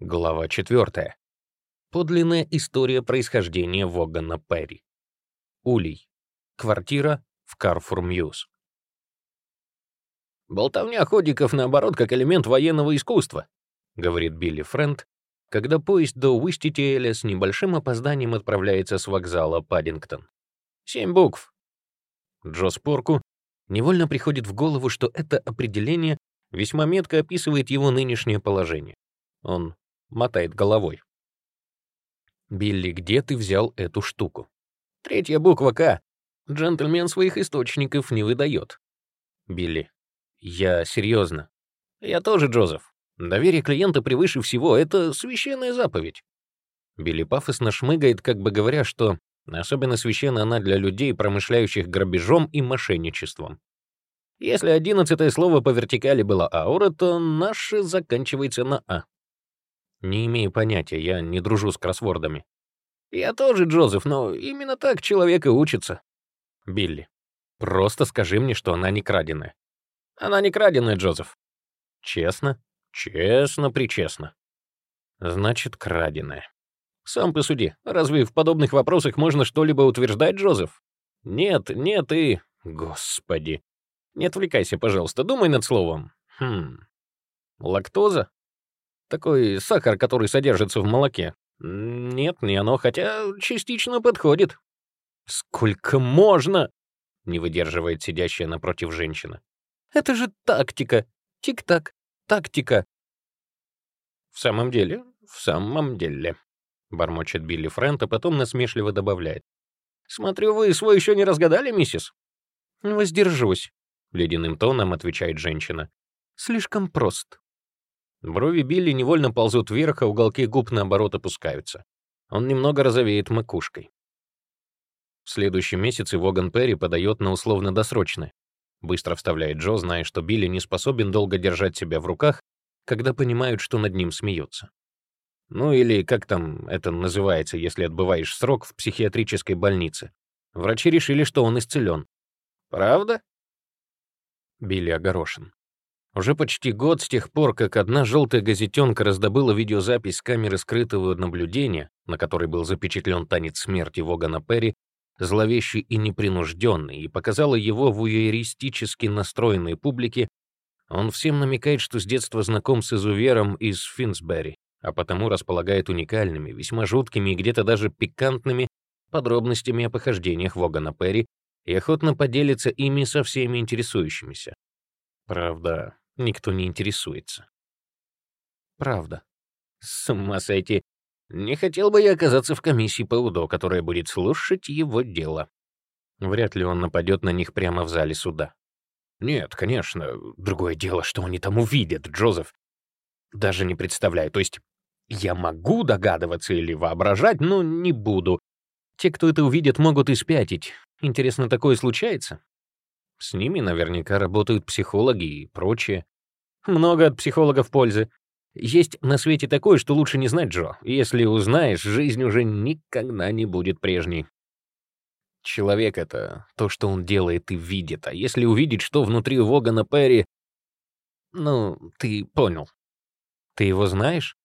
Глава 4. Подлинная история происхождения Вогана Перри. Улей. Квартира в Карфур Мьюз. «Болтовня ходиков, наоборот, как элемент военного искусства», — говорит Билли Френд, когда поезд до Уиститиэля с небольшим опозданием отправляется с вокзала Паддингтон. «Семь букв». Джо Спорку невольно приходит в голову, что это определение весьма метко описывает его нынешнее положение. Он мотает головой. «Билли, где ты взял эту штуку?» «Третья буква «К». Джентльмен своих источников не выдает». «Билли, я серьезно. Я тоже, Джозеф. Доверие клиента превыше всего — это священная заповедь». Билли пафосно шмыгает, как бы говоря, что особенно священна она для людей, промышляющих грабежом и мошенничеством. Если одиннадцатое слово по вертикали было аура, то наше заканчивается на «а». Не имею понятия, я не дружу с кроссвордами. Я тоже, Джозеф, но именно так человек и учится. Билли, просто скажи мне, что она не краденая. Она не краденая, Джозеф. Честно? Честно-причестно. Значит, краденая. Сам посуди, разве в подобных вопросах можно что-либо утверждать, Джозеф? Нет, нет и... Господи. Не отвлекайся, пожалуйста, думай над словом. Хм. Лактоза? Такой сахар, который содержится в молоке. Нет, не оно, хотя частично подходит. Сколько можно? Не выдерживает сидящая напротив женщина. Это же тактика. Тик-так. Тактика. В самом деле, в самом деле. Бормочет Билли Френт, а потом насмешливо добавляет. «Смотрю, вы свой еще не разгадали, миссис?» «Воздержусь», — ледяным тоном отвечает женщина. «Слишком прост». Брови Билли невольно ползут вверх, а уголки губ, наоборот, опускаются. Он немного розовеет макушкой. В следующем месяце Воган Перри подает на условно-досрочное. Быстро вставляет Джо, зная, что Билли не способен долго держать себя в руках, когда понимают, что над ним смеются. Ну или как там это называется, если отбываешь срок в психиатрической больнице. Врачи решили, что он исцелен. Правда? Билли огорошен. Уже почти год с тех пор, как одна желтая газетенка раздобыла видеозапись камеры скрытого наблюдения, на которой был запечатлен танец смерти Вогана Перри, зловещий и непринужденный, и показала его в уэристически настроенной публике, он всем намекает, что с детства знаком с изувером из Финсбери, а потому располагает уникальными, весьма жуткими и где-то даже пикантными подробностями о похождениях Вогана Перри и охотно поделится ими со всеми интересующимися. Правда, никто не интересуется. Правда. С ума сойти. Не хотел бы я оказаться в комиссии по УДО, которая будет слушать его дело. Вряд ли он нападет на них прямо в зале суда. Нет, конечно. Другое дело, что они там увидят, Джозеф. Даже не представляю. То есть я могу догадываться или воображать, но не буду. Те, кто это увидит, могут и спятить. Интересно, такое случается? С ними наверняка работают психологи и прочее. Много от психологов пользы. Есть на свете такое, что лучше не знать, Джо. Если узнаешь, жизнь уже никогда не будет прежней. Человек — это то, что он делает и видит. А если увидеть, что внутри Вогана Перри... Ну, ты понял. Ты его знаешь?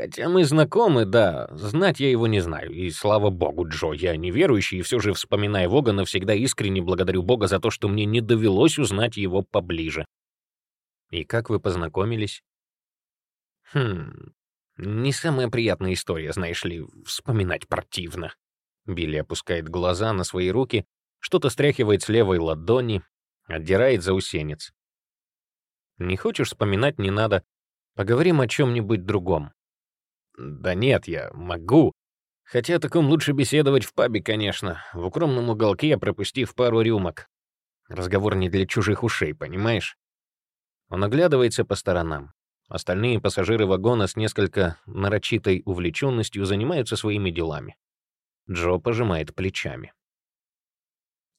Хотя мы знакомы, да, знать я его не знаю. И слава богу, Джо, я неверующий, и все же, вспоминая Вогана, всегда искренне благодарю Бога за то, что мне не довелось узнать его поближе. И как вы познакомились? Хм, не самая приятная история, знаешь ли, вспоминать противно. Билли опускает глаза на свои руки, что-то стряхивает с левой ладони, отдирает заусенец. Не хочешь вспоминать, не надо. Поговорим о чем-нибудь другом. Да нет, я могу. Хотя о таком лучше беседовать в пабе, конечно, в укромном уголке, пропустив пару рюмок. Разговор не для чужих ушей, понимаешь? Он оглядывается по сторонам. Остальные пассажиры вагона с несколько нарочитой увлеченностью занимаются своими делами. Джо пожимает плечами.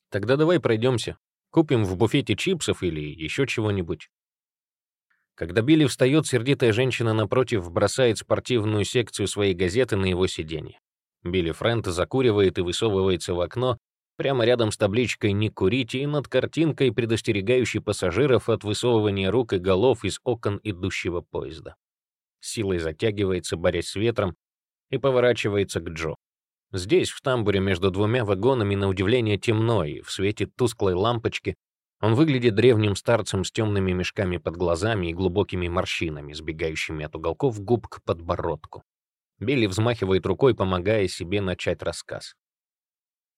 «Тогда давай пройдемся. Купим в буфете чипсов или еще чего-нибудь». Когда Билли встает, сердитая женщина напротив бросает спортивную секцию своей газеты на его сиденье. Билли Френт закуривает и высовывается в окно, прямо рядом с табличкой «Не курите» и над картинкой, предостерегающей пассажиров от высовывания рук и голов из окон идущего поезда. силой затягивается, борясь с ветром, и поворачивается к Джо. Здесь, в тамбуре между двумя вагонами, на удивление темно, и в свете тусклой лампочки он выглядит древним старцем с темными мешками под глазами и глубокими морщинами, сбегающими от уголков губ к подбородку. Билли взмахивает рукой, помогая себе начать рассказ.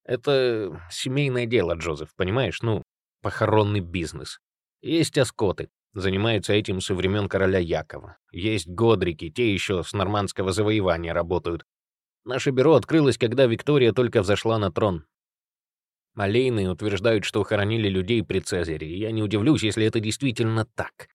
«Это семейное дело, Джозеф, понимаешь? Ну, похоронный бизнес. Есть оскоты, занимаются этим со времен короля Якова. Есть годрики, те еще с нормандского завоевания работают. Наше бюро открылось, когда Виктория только взошла на трон. Малейные утверждают, что хоронили людей при Цезаре, и я не удивлюсь, если это действительно так.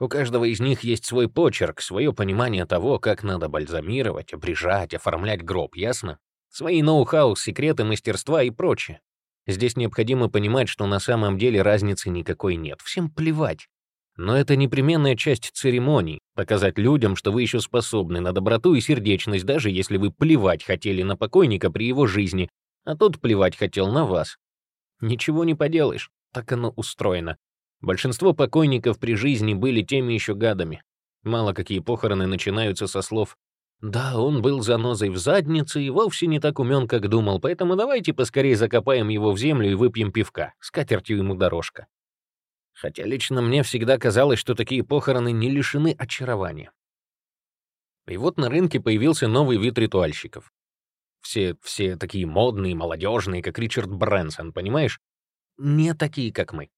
У каждого из них есть свой почерк, свое понимание того, как надо бальзамировать, обрежать, оформлять гроб, ясно? Свои ноу-хау, секреты, мастерства и прочее. Здесь необходимо понимать, что на самом деле разницы никакой нет. Всем плевать. Но это непременная часть церемоний — показать людям, что вы еще способны на доброту и сердечность, даже если вы плевать хотели на покойника при его жизни, а тот плевать хотел на вас. Ничего не поделаешь, так оно устроено. Большинство покойников при жизни были теми еще гадами. Мало какие похороны начинаются со слов «Да, он был занозой в заднице и вовсе не так умен, как думал, поэтому давайте поскорее закопаем его в землю и выпьем пивка, с катертью ему дорожка». Хотя лично мне всегда казалось, что такие похороны не лишены очарования. И вот на рынке появился новый вид ритуальщиков. Все, все такие модные, молодежные, как Ричард Брэнсон, понимаешь? Не такие, как мы.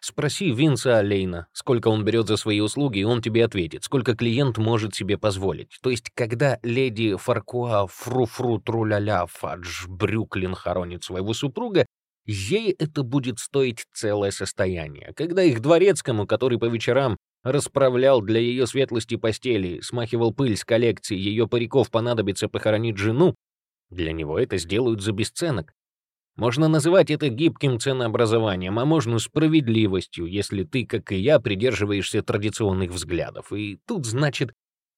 Спроси Винса Алейна, сколько он берет за свои услуги, и он тебе ответит, сколько клиент может себе позволить. То есть, когда леди Фаркуа фру-фру тру-ля-ля фадж Брюклин хоронит своего супруга, ей это будет стоить целое состояние. Когда их дворецкому, который по вечерам расправлял для ее светлости постели, смахивал пыль с коллекции, ее париков понадобится похоронить жену, для него это сделают за бесценок. Можно называть это гибким ценообразованием, а можно справедливостью, если ты, как и я, придерживаешься традиционных взглядов. И тут, значит,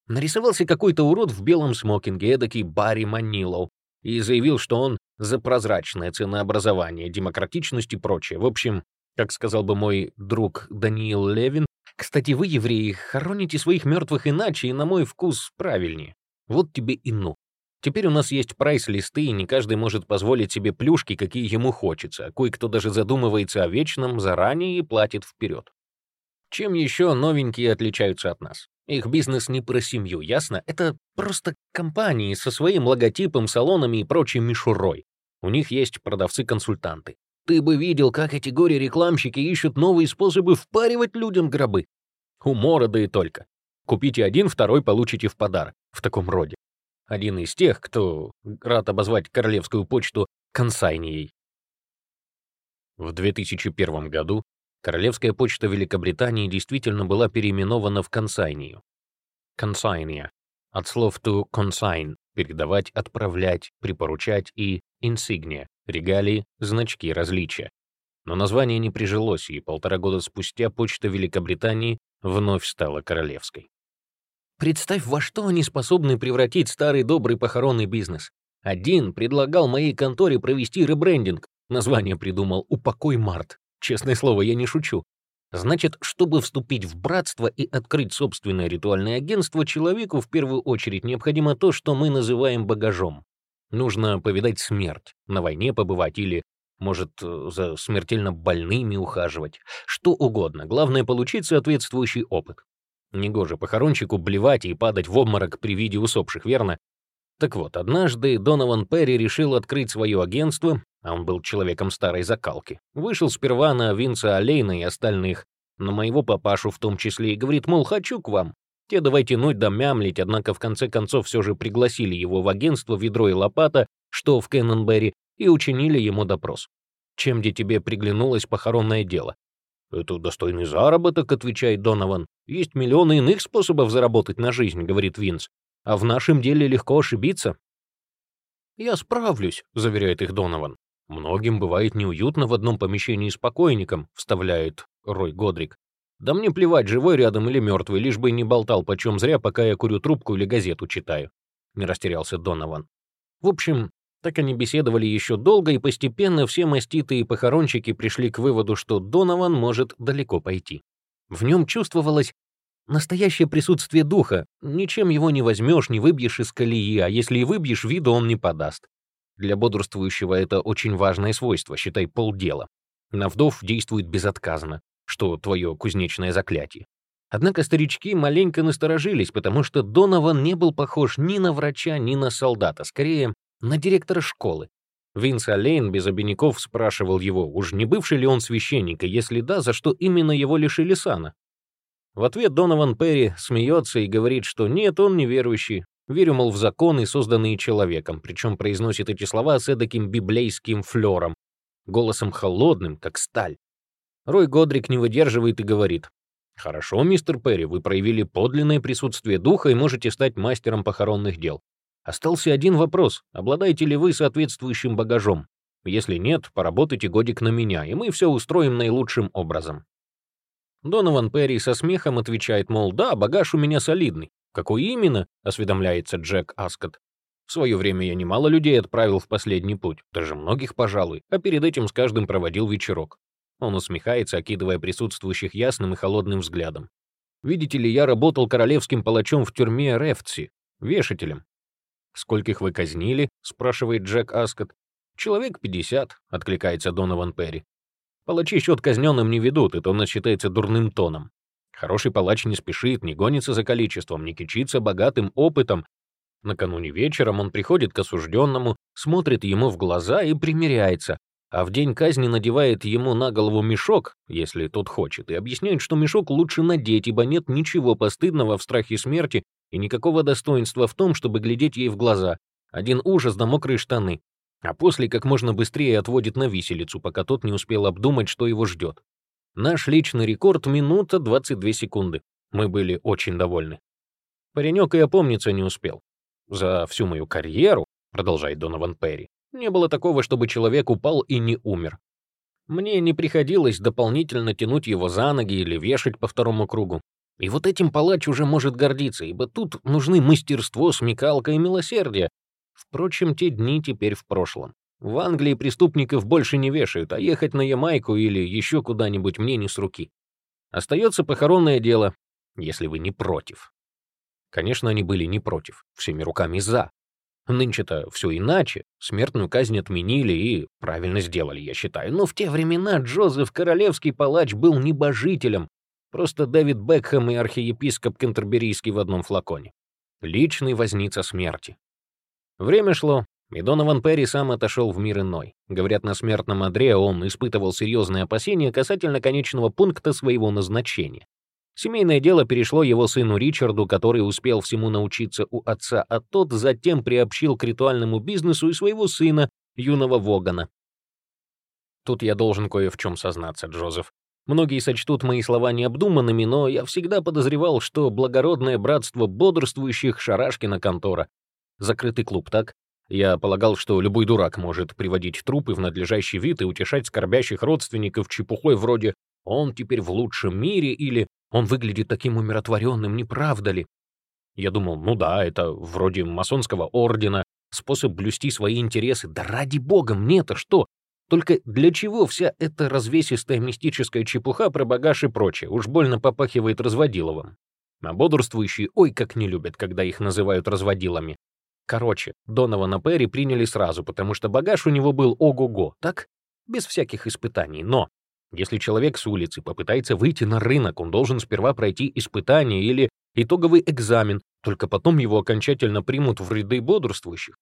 нарисовался какой-то урод в белом смокинге, эдакий Барри Манилоу, и заявил, что он за прозрачное ценообразование, демократичность и прочее. В общем, как сказал бы мой друг Даниил Левин, кстати, вы, евреи, хороните своих мертвых иначе и, на мой вкус, правильнее. Вот тебе и ну. Теперь у нас есть прайс-листы, и не каждый может позволить себе плюшки, какие ему хочется, а кое-кто даже задумывается о вечном заранее и платит вперед. Чем еще новенькие отличаются от нас? Их бизнес не про семью, ясно? Это просто компании со своим логотипом, салонами и прочей мишурой. У них есть продавцы-консультанты. Ты бы видел, как эти горе-рекламщики ищут новые способы впаривать людям гробы. Умора да и только. Купите один, второй получите в подарок. В таком роде. Один из тех, кто рад обозвать королевскую почту консайнией. В 2001 году Королевская почта Великобритании действительно была переименована в консайнию. Консайния. От слов to consign — передавать, отправлять, припоручать и insignia — регалии, значки, различия. Но название не прижилось, и полтора года спустя почта Великобритании вновь стала королевской. Представь, во что они способны превратить старый добрый похоронный бизнес. Один предлагал моей конторе провести ребрендинг. Название придумал «Упокой Март». Честное слово, я не шучу. Значит, чтобы вступить в братство и открыть собственное ритуальное агентство, человеку в первую очередь необходимо то, что мы называем багажом. Нужно повидать смерть, на войне побывать или, может, за смертельно больными ухаживать. Что угодно, главное — получить соответствующий опыт. Негоже похоронщику блевать и падать в обморок при виде усопших, верно? Так вот, однажды Донован Перри решил открыть свое агентство, а он был человеком старой закалки. Вышел сперва на Винца Олейна и остальных, на моего папашу в том числе, и говорит, мол, хочу к вам. Те давай тянуть да мямлить, однако в конце концов все же пригласили его в агентство «Ведро и лопата», что в Кеннонберри, и учинили ему допрос. Чем где тебе приглянулось похоронное дело? «Это достойный заработок», — отвечает Донован. «Есть миллионы иных способов заработать на жизнь», — говорит Винс. «А в нашем деле легко ошибиться». «Я справлюсь», — заверяет их Донован. «Многим бывает неуютно в одном помещении с покойником», — вставляет Рой Годрик. «Да мне плевать, живой рядом или мертвый, лишь бы не болтал почем зря, пока я курю трубку или газету читаю», — не растерялся Донован. В общем, так они беседовали еще долго, и постепенно все маститые похоронщики пришли к выводу, что Донован может далеко пойти. В нем чувствовалась настоящее присутствие духа. Ничем его не возьмешь, не выбьешь из колеи, а если и выбьешь, виду он не подаст. Для бодрствующего это очень важное свойство, считай полдела. На вдов действует безотказно, что твое кузнечное заклятие. Однако старички маленько насторожились, потому что Донован не был похож ни на врача, ни на солдата, скорее, на директора школы. Винс Олейн без обиняков спрашивал его, уж не бывший ли он священник, и если да, за что именно его лишили сана. В ответ Донован Перри смеется и говорит, что нет, он неверующий, верю, мол, в законы, созданные человеком, причем произносит эти слова с эдаким библейским флером, голосом холодным, как сталь. Рой Годрик не выдерживает и говорит, «Хорошо, мистер Перри, вы проявили подлинное присутствие духа и можете стать мастером похоронных дел. Остался один вопрос. Обладаете ли вы соответствующим багажом? Если нет, поработайте годик на меня, и мы все устроим наилучшим образом». Донован Перри со смехом отвечает, мол, да, багаж у меня солидный. Какой именно, осведомляется Джек Аскот. В свое время я немало людей отправил в последний путь, даже многих, пожалуй, а перед этим с каждым проводил вечерок. Он усмехается, окидывая присутствующих ясным и холодным взглядом. «Видите ли, я работал королевским палачом в тюрьме Рефтси, вешателем». «Скольких вы казнили?» — спрашивает Джек Аскот. «Человек пятьдесят», — откликается Донован Перри. «Палачи счет казненным не ведут, и то нас считается дурным тоном. Хороший палач не спешит, не гонится за количеством, не кичится богатым опытом. Накануне вечером он приходит к осужденному, смотрит ему в глаза и примиряется, а в день казни надевает ему на голову мешок, если тот хочет, и объясняет, что мешок лучше надеть, ибо нет ничего постыдного в страхе смерти и никакого достоинства в том, чтобы глядеть ей в глаза. Один ужас да мокрые штаны. А после как можно быстрее отводит на виселицу, пока тот не успел обдумать, что его ждет. Наш личный рекорд — минута 22 секунды. Мы были очень довольны. Паренек и опомниться не успел. За всю мою карьеру, продолжает Донован Перри, не было такого, чтобы человек упал и не умер. Мне не приходилось дополнительно тянуть его за ноги или вешать по второму кругу. И вот этим палач уже может гордиться, ибо тут нужны мастерство, смекалка и милосердие. Впрочем, те дни теперь в прошлом. В Англии преступников больше не вешают, а ехать на Ямайку или еще куда-нибудь мне не с руки. Остается похоронное дело, если вы не против. Конечно, они были не против, всеми руками за. Нынче-то все иначе. Смертную казнь отменили и правильно сделали, я считаю. Но в те времена Джозеф Королевский палач был небожителем. Просто Дэвид Бекхэм и архиепископ Кентерберийский в одном флаконе. Личный возница смерти. Время шло, и Донован Перри сам отошел в мир иной. Говорят, на смертном одре он испытывал серьезные опасения касательно конечного пункта своего назначения. Семейное дело перешло его сыну Ричарду, который успел всему научиться у отца, а тот затем приобщил к ритуальному бизнесу и своего сына, юного Вогана. Тут я должен кое в чем сознаться, Джозеф. Многие сочтут мои слова необдуманными, но я всегда подозревал, что благородное братство бодрствующих Шарашкина контора. Закрытый клуб, так? Я полагал, что любой дурак может приводить трупы в надлежащий вид и утешать скорбящих родственников чепухой вроде «он теперь в лучшем мире» или он выглядит таким умиротворенным, не правда ли? Я думал, ну да, это вроде масонского ордена, способ блюсти свои интересы. Да ради бога, мне-то что? Только для чего вся эта развесистая мистическая чепуха про багаж и прочее? Уж больно попахивает разводиловым. А бодрствующие ой как не любят, когда их называют разводилами. Короче, Донована Перри приняли сразу, потому что багаж у него был ого-го, так? Без всяких испытаний. Но если человек с улицы попытается выйти на рынок, он должен сперва пройти испытание или итоговый экзамен, только потом его окончательно примут в ряды бодрствующих.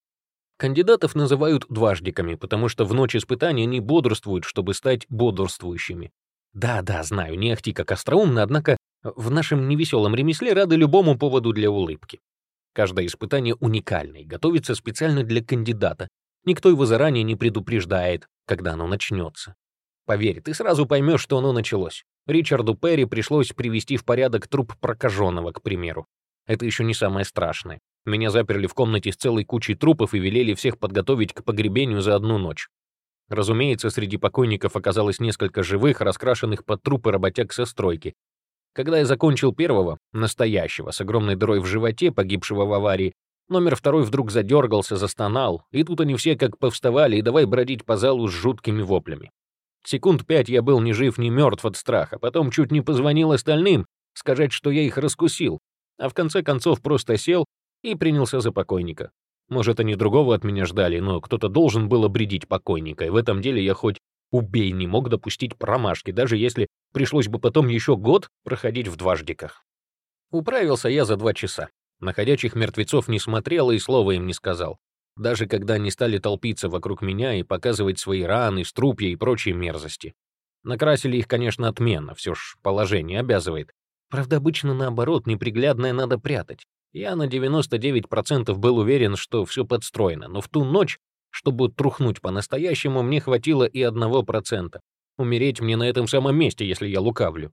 Кандидатов называют дваждиками, потому что в ночь испытания они бодрствуют, чтобы стать бодрствующими. Да-да, знаю, не ахти как остроумно, однако в нашем невеселом ремесле рады любому поводу для улыбки. Каждое испытание уникальное, готовится специально для кандидата. Никто его заранее не предупреждает, когда оно начнется. Поверь, ты сразу поймешь, что оно началось. Ричарду Перри пришлось привести в порядок труп прокаженного, к примеру. Это еще не самое страшное. Меня заперли в комнате с целой кучей трупов и велели всех подготовить к погребению за одну ночь. Разумеется, среди покойников оказалось несколько живых, раскрашенных под трупы работяг со стройки. Когда я закончил первого, настоящего, с огромной дырой в животе, погибшего в аварии, номер второй вдруг задергался, застонал, и тут они все как повставали и давай бродить по залу с жуткими воплями. Секунд пять я был ни жив, ни мертв от страха, потом чуть не позвонил остальным, сказать, что я их раскусил, а в конце концов просто сел и принялся за покойника. Может, они другого от меня ждали, но кто-то должен был обредить покойника, и в этом деле я хоть убей не мог допустить промашки, даже если пришлось бы потом еще год проходить в дваждиках. Управился я за два часа. На ходячих мертвецов не смотрел и слова им не сказал. Даже когда они стали толпиться вокруг меня и показывать свои раны, струпья и прочие мерзости. Накрасили их, конечно, отменно, все ж положение обязывает. Правда, обычно наоборот, неприглядное надо прятать. Я на 99% был уверен, что все подстроено, но в ту ночь, чтобы трухнуть по-настоящему, мне хватило и одного процента. Умереть мне на этом самом месте, если я лукавлю.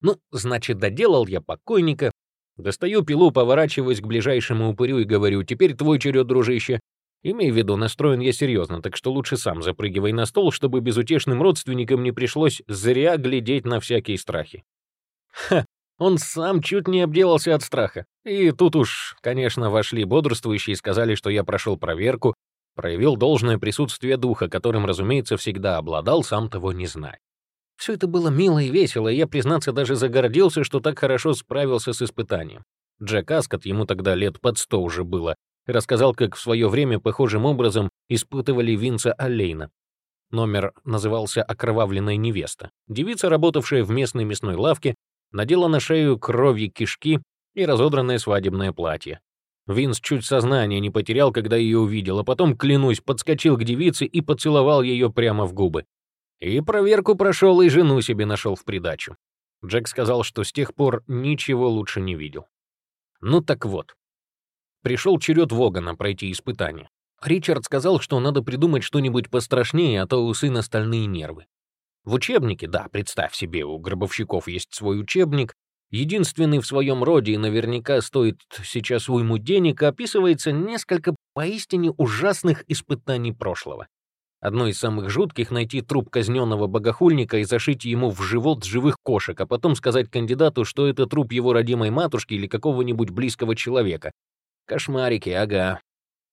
Ну, значит, доделал я покойника, достаю пилу, поворачиваюсь к ближайшему упырю и говорю, теперь твой черед, дружище. Имей в виду, настроен я серьезно, так что лучше сам запрыгивай на стол, чтобы безутешным родственникам не пришлось зря глядеть на всякие страхи. Ха, он сам чуть не обделался от страха. И тут уж, конечно, вошли бодрствующие и сказали, что я прошел проверку, проявил должное присутствие духа, которым, разумеется, всегда обладал, сам того не зная. Все это было мило и весело, и я, признаться, даже загордился, что так хорошо справился с испытанием. Джек Аскот, ему тогда лет под сто уже было, рассказал, как в свое время похожим образом испытывали Винца Аллейна. Номер назывался «Окровавленная невеста». Девица, работавшая в местной мясной лавке, надела на шею кровью кишки и разодранное свадебное платье. Винс чуть сознание не потерял, когда ее увидел, а потом, клянусь, подскочил к девице и поцеловал ее прямо в губы. И проверку прошел, и жену себе нашел в придачу. Джек сказал, что с тех пор ничего лучше не видел. Ну так вот. Пришел черед Вогана пройти испытание. Ричард сказал, что надо придумать что-нибудь пострашнее, а то у сына стальные нервы. В учебнике, да, представь себе, у гробовщиков есть свой учебник, единственный в своем роде и наверняка стоит сейчас уйму денег, описывается несколько поистине ужасных испытаний прошлого. Одно из самых жутких — найти труп казненного богохульника и зашить ему в живот живых кошек, а потом сказать кандидату, что это труп его родимой матушки или какого-нибудь близкого человека. Кошмарики, ага.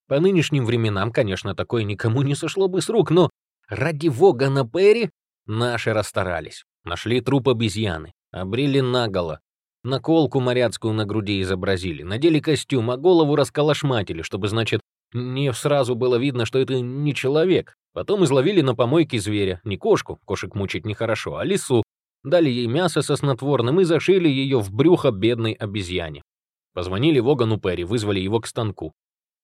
По нынешним временам, конечно, такое никому не сошло бы с рук, но ради Вогана Перри Наши расстарались. Нашли труп обезьяны, обрили наголо, наколку моряцкую на груди изобразили, надели костюм, а голову расколошматили, чтобы, значит, не сразу было видно, что это не человек. Потом изловили на помойке зверя, не кошку, кошек мучить нехорошо, а лису, дали ей мясо со снотворным и зашили ее в брюхо бедной обезьяне. Позвонили Вогану Перри, вызвали его к станку.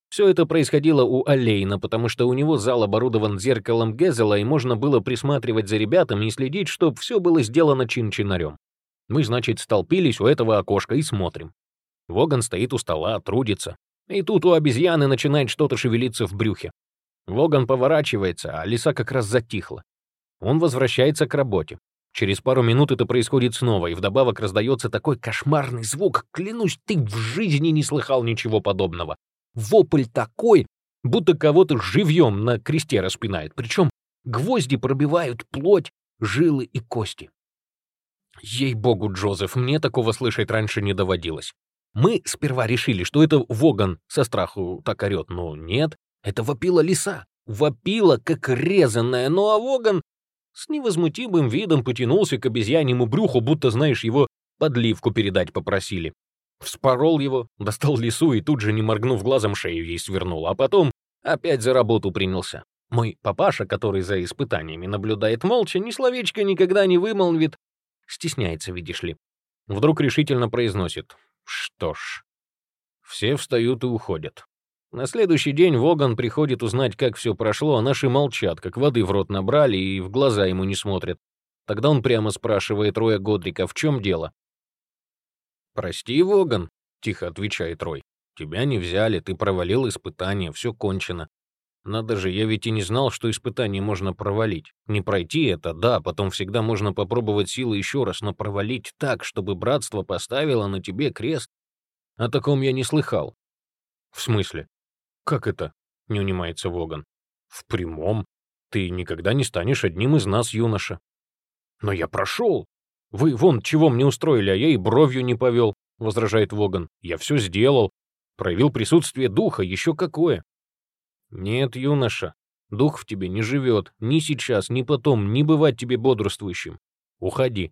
Все это происходило у Аллейна, потому что у него зал оборудован зеркалом Гезела, и можно было присматривать за ребятами и следить, чтобы все было сделано чин-чинарем. Мы, значит, столпились у этого окошка и смотрим. Воган стоит у стола, трудится. И тут у обезьяны начинает что-то шевелиться в брюхе. Воган поворачивается, а лиса как раз затихла. Он возвращается к работе. Через пару минут это происходит снова, и вдобавок раздается такой кошмарный звук. Клянусь, ты в жизни не слыхал ничего подобного. Вопль такой, будто кого-то живьем на кресте распинает. Причем гвозди пробивают плоть, жилы и кости. Ей-богу, Джозеф, мне такого слышать раньше не доводилось. Мы сперва решили, что это Воган со страху так орет, но нет, это вопила лиса. Вопила, как резанная, ну а Воган с невозмутимым видом потянулся к обезьяньему брюху, будто, знаешь, его подливку передать попросили. Вспорол его, достал лису и тут же, не моргнув глазом, шею ей свернул, а потом опять за работу принялся. Мой папаша, который за испытаниями наблюдает молча, ни словечко никогда не вымолвит, стесняется, видишь ли. Вдруг решительно произносит. Что ж, все встают и уходят. На следующий день Воган приходит узнать, как все прошло, а наши молчат, как воды в рот набрали и в глаза ему не смотрят. Тогда он прямо спрашивает Роя Годрика, в чем дело. «Прости, Воган», — тихо отвечает Рой. «Тебя не взяли, ты провалил испытание, все кончено. Надо же, я ведь и не знал, что испытание можно провалить. Не пройти это, да, потом всегда можно попробовать силы еще раз, но провалить так, чтобы братство поставило на тебе крест. О таком я не слыхал. В смысле? Как это? Не унимается Воган. В прямом. Ты никогда не станешь одним из нас, юноша. Но я прошел. «Вы вон чего мне устроили, а я и бровью не повел», — возражает Воган. «Я все сделал. Проявил присутствие духа, еще какое». «Нет, юноша, дух в тебе не живет. Ни сейчас, ни потом, ни бывать тебе бодрствующим. Уходи».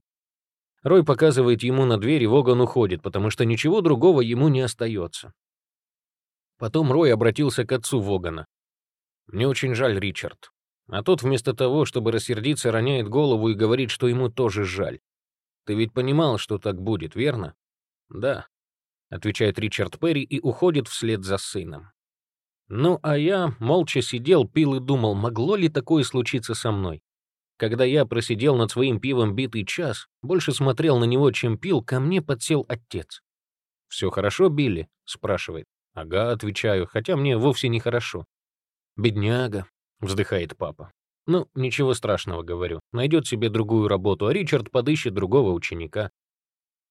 Рой показывает ему на дверь, и Воган уходит, потому что ничего другого ему не остается. Потом Рой обратился к отцу Вогана. «Мне очень жаль, Ричард». А тот вместо того, чтобы рассердиться, роняет голову и говорит, что ему тоже жаль. «Ты ведь понимал, что так будет, верно?» «Да», — отвечает Ричард Перри и уходит вслед за сыном. Ну, а я молча сидел, пил и думал, могло ли такое случиться со мной. Когда я просидел над своим пивом битый час, больше смотрел на него, чем пил, ко мне подсел отец. «Все хорошо, Билли?» — спрашивает. «Ага», — отвечаю, хотя мне вовсе не хорошо. «Бедняга», — вздыхает папа. «Ну, ничего страшного, — говорю. Найдет себе другую работу, а Ричард подыщет другого ученика».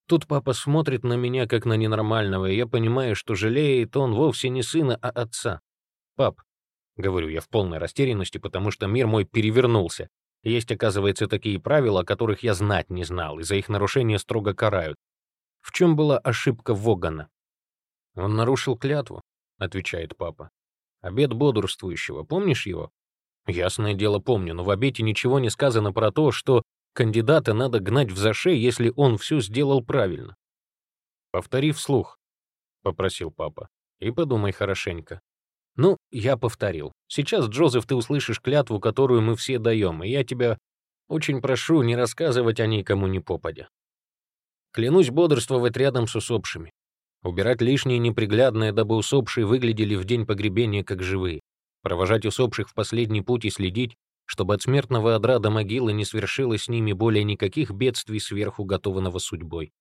Тут папа смотрит на меня как на ненормального, и я понимаю, что жалеет он вовсе не сына, а отца. «Пап», — говорю я в полной растерянности, потому что мир мой перевернулся. Есть, оказывается, такие правила, о которых я знать не знал, и за их нарушение строго карают. В чем была ошибка Вогана? «Он нарушил клятву», — отвечает папа. «Обед бодрствующего, помнишь его?» «Ясное дело, помню, но в обете ничего не сказано про то, что кандидата надо гнать в зашей, если он все сделал правильно». «Повтори вслух», — попросил папа, — «и подумай хорошенько». «Ну, я повторил. Сейчас, Джозеф, ты услышишь клятву, которую мы все даем, и я тебя очень прошу не рассказывать о ней кому ни попадя. Клянусь бодрствовать рядом с усопшими. Убирать лишнее неприглядное, дабы усопшие выглядели в день погребения как живые. Провожать усопших в последний путь и следить, чтобы от смертного одра до могилы не свершилось с ними более никаких бедствий сверху готованного судьбой.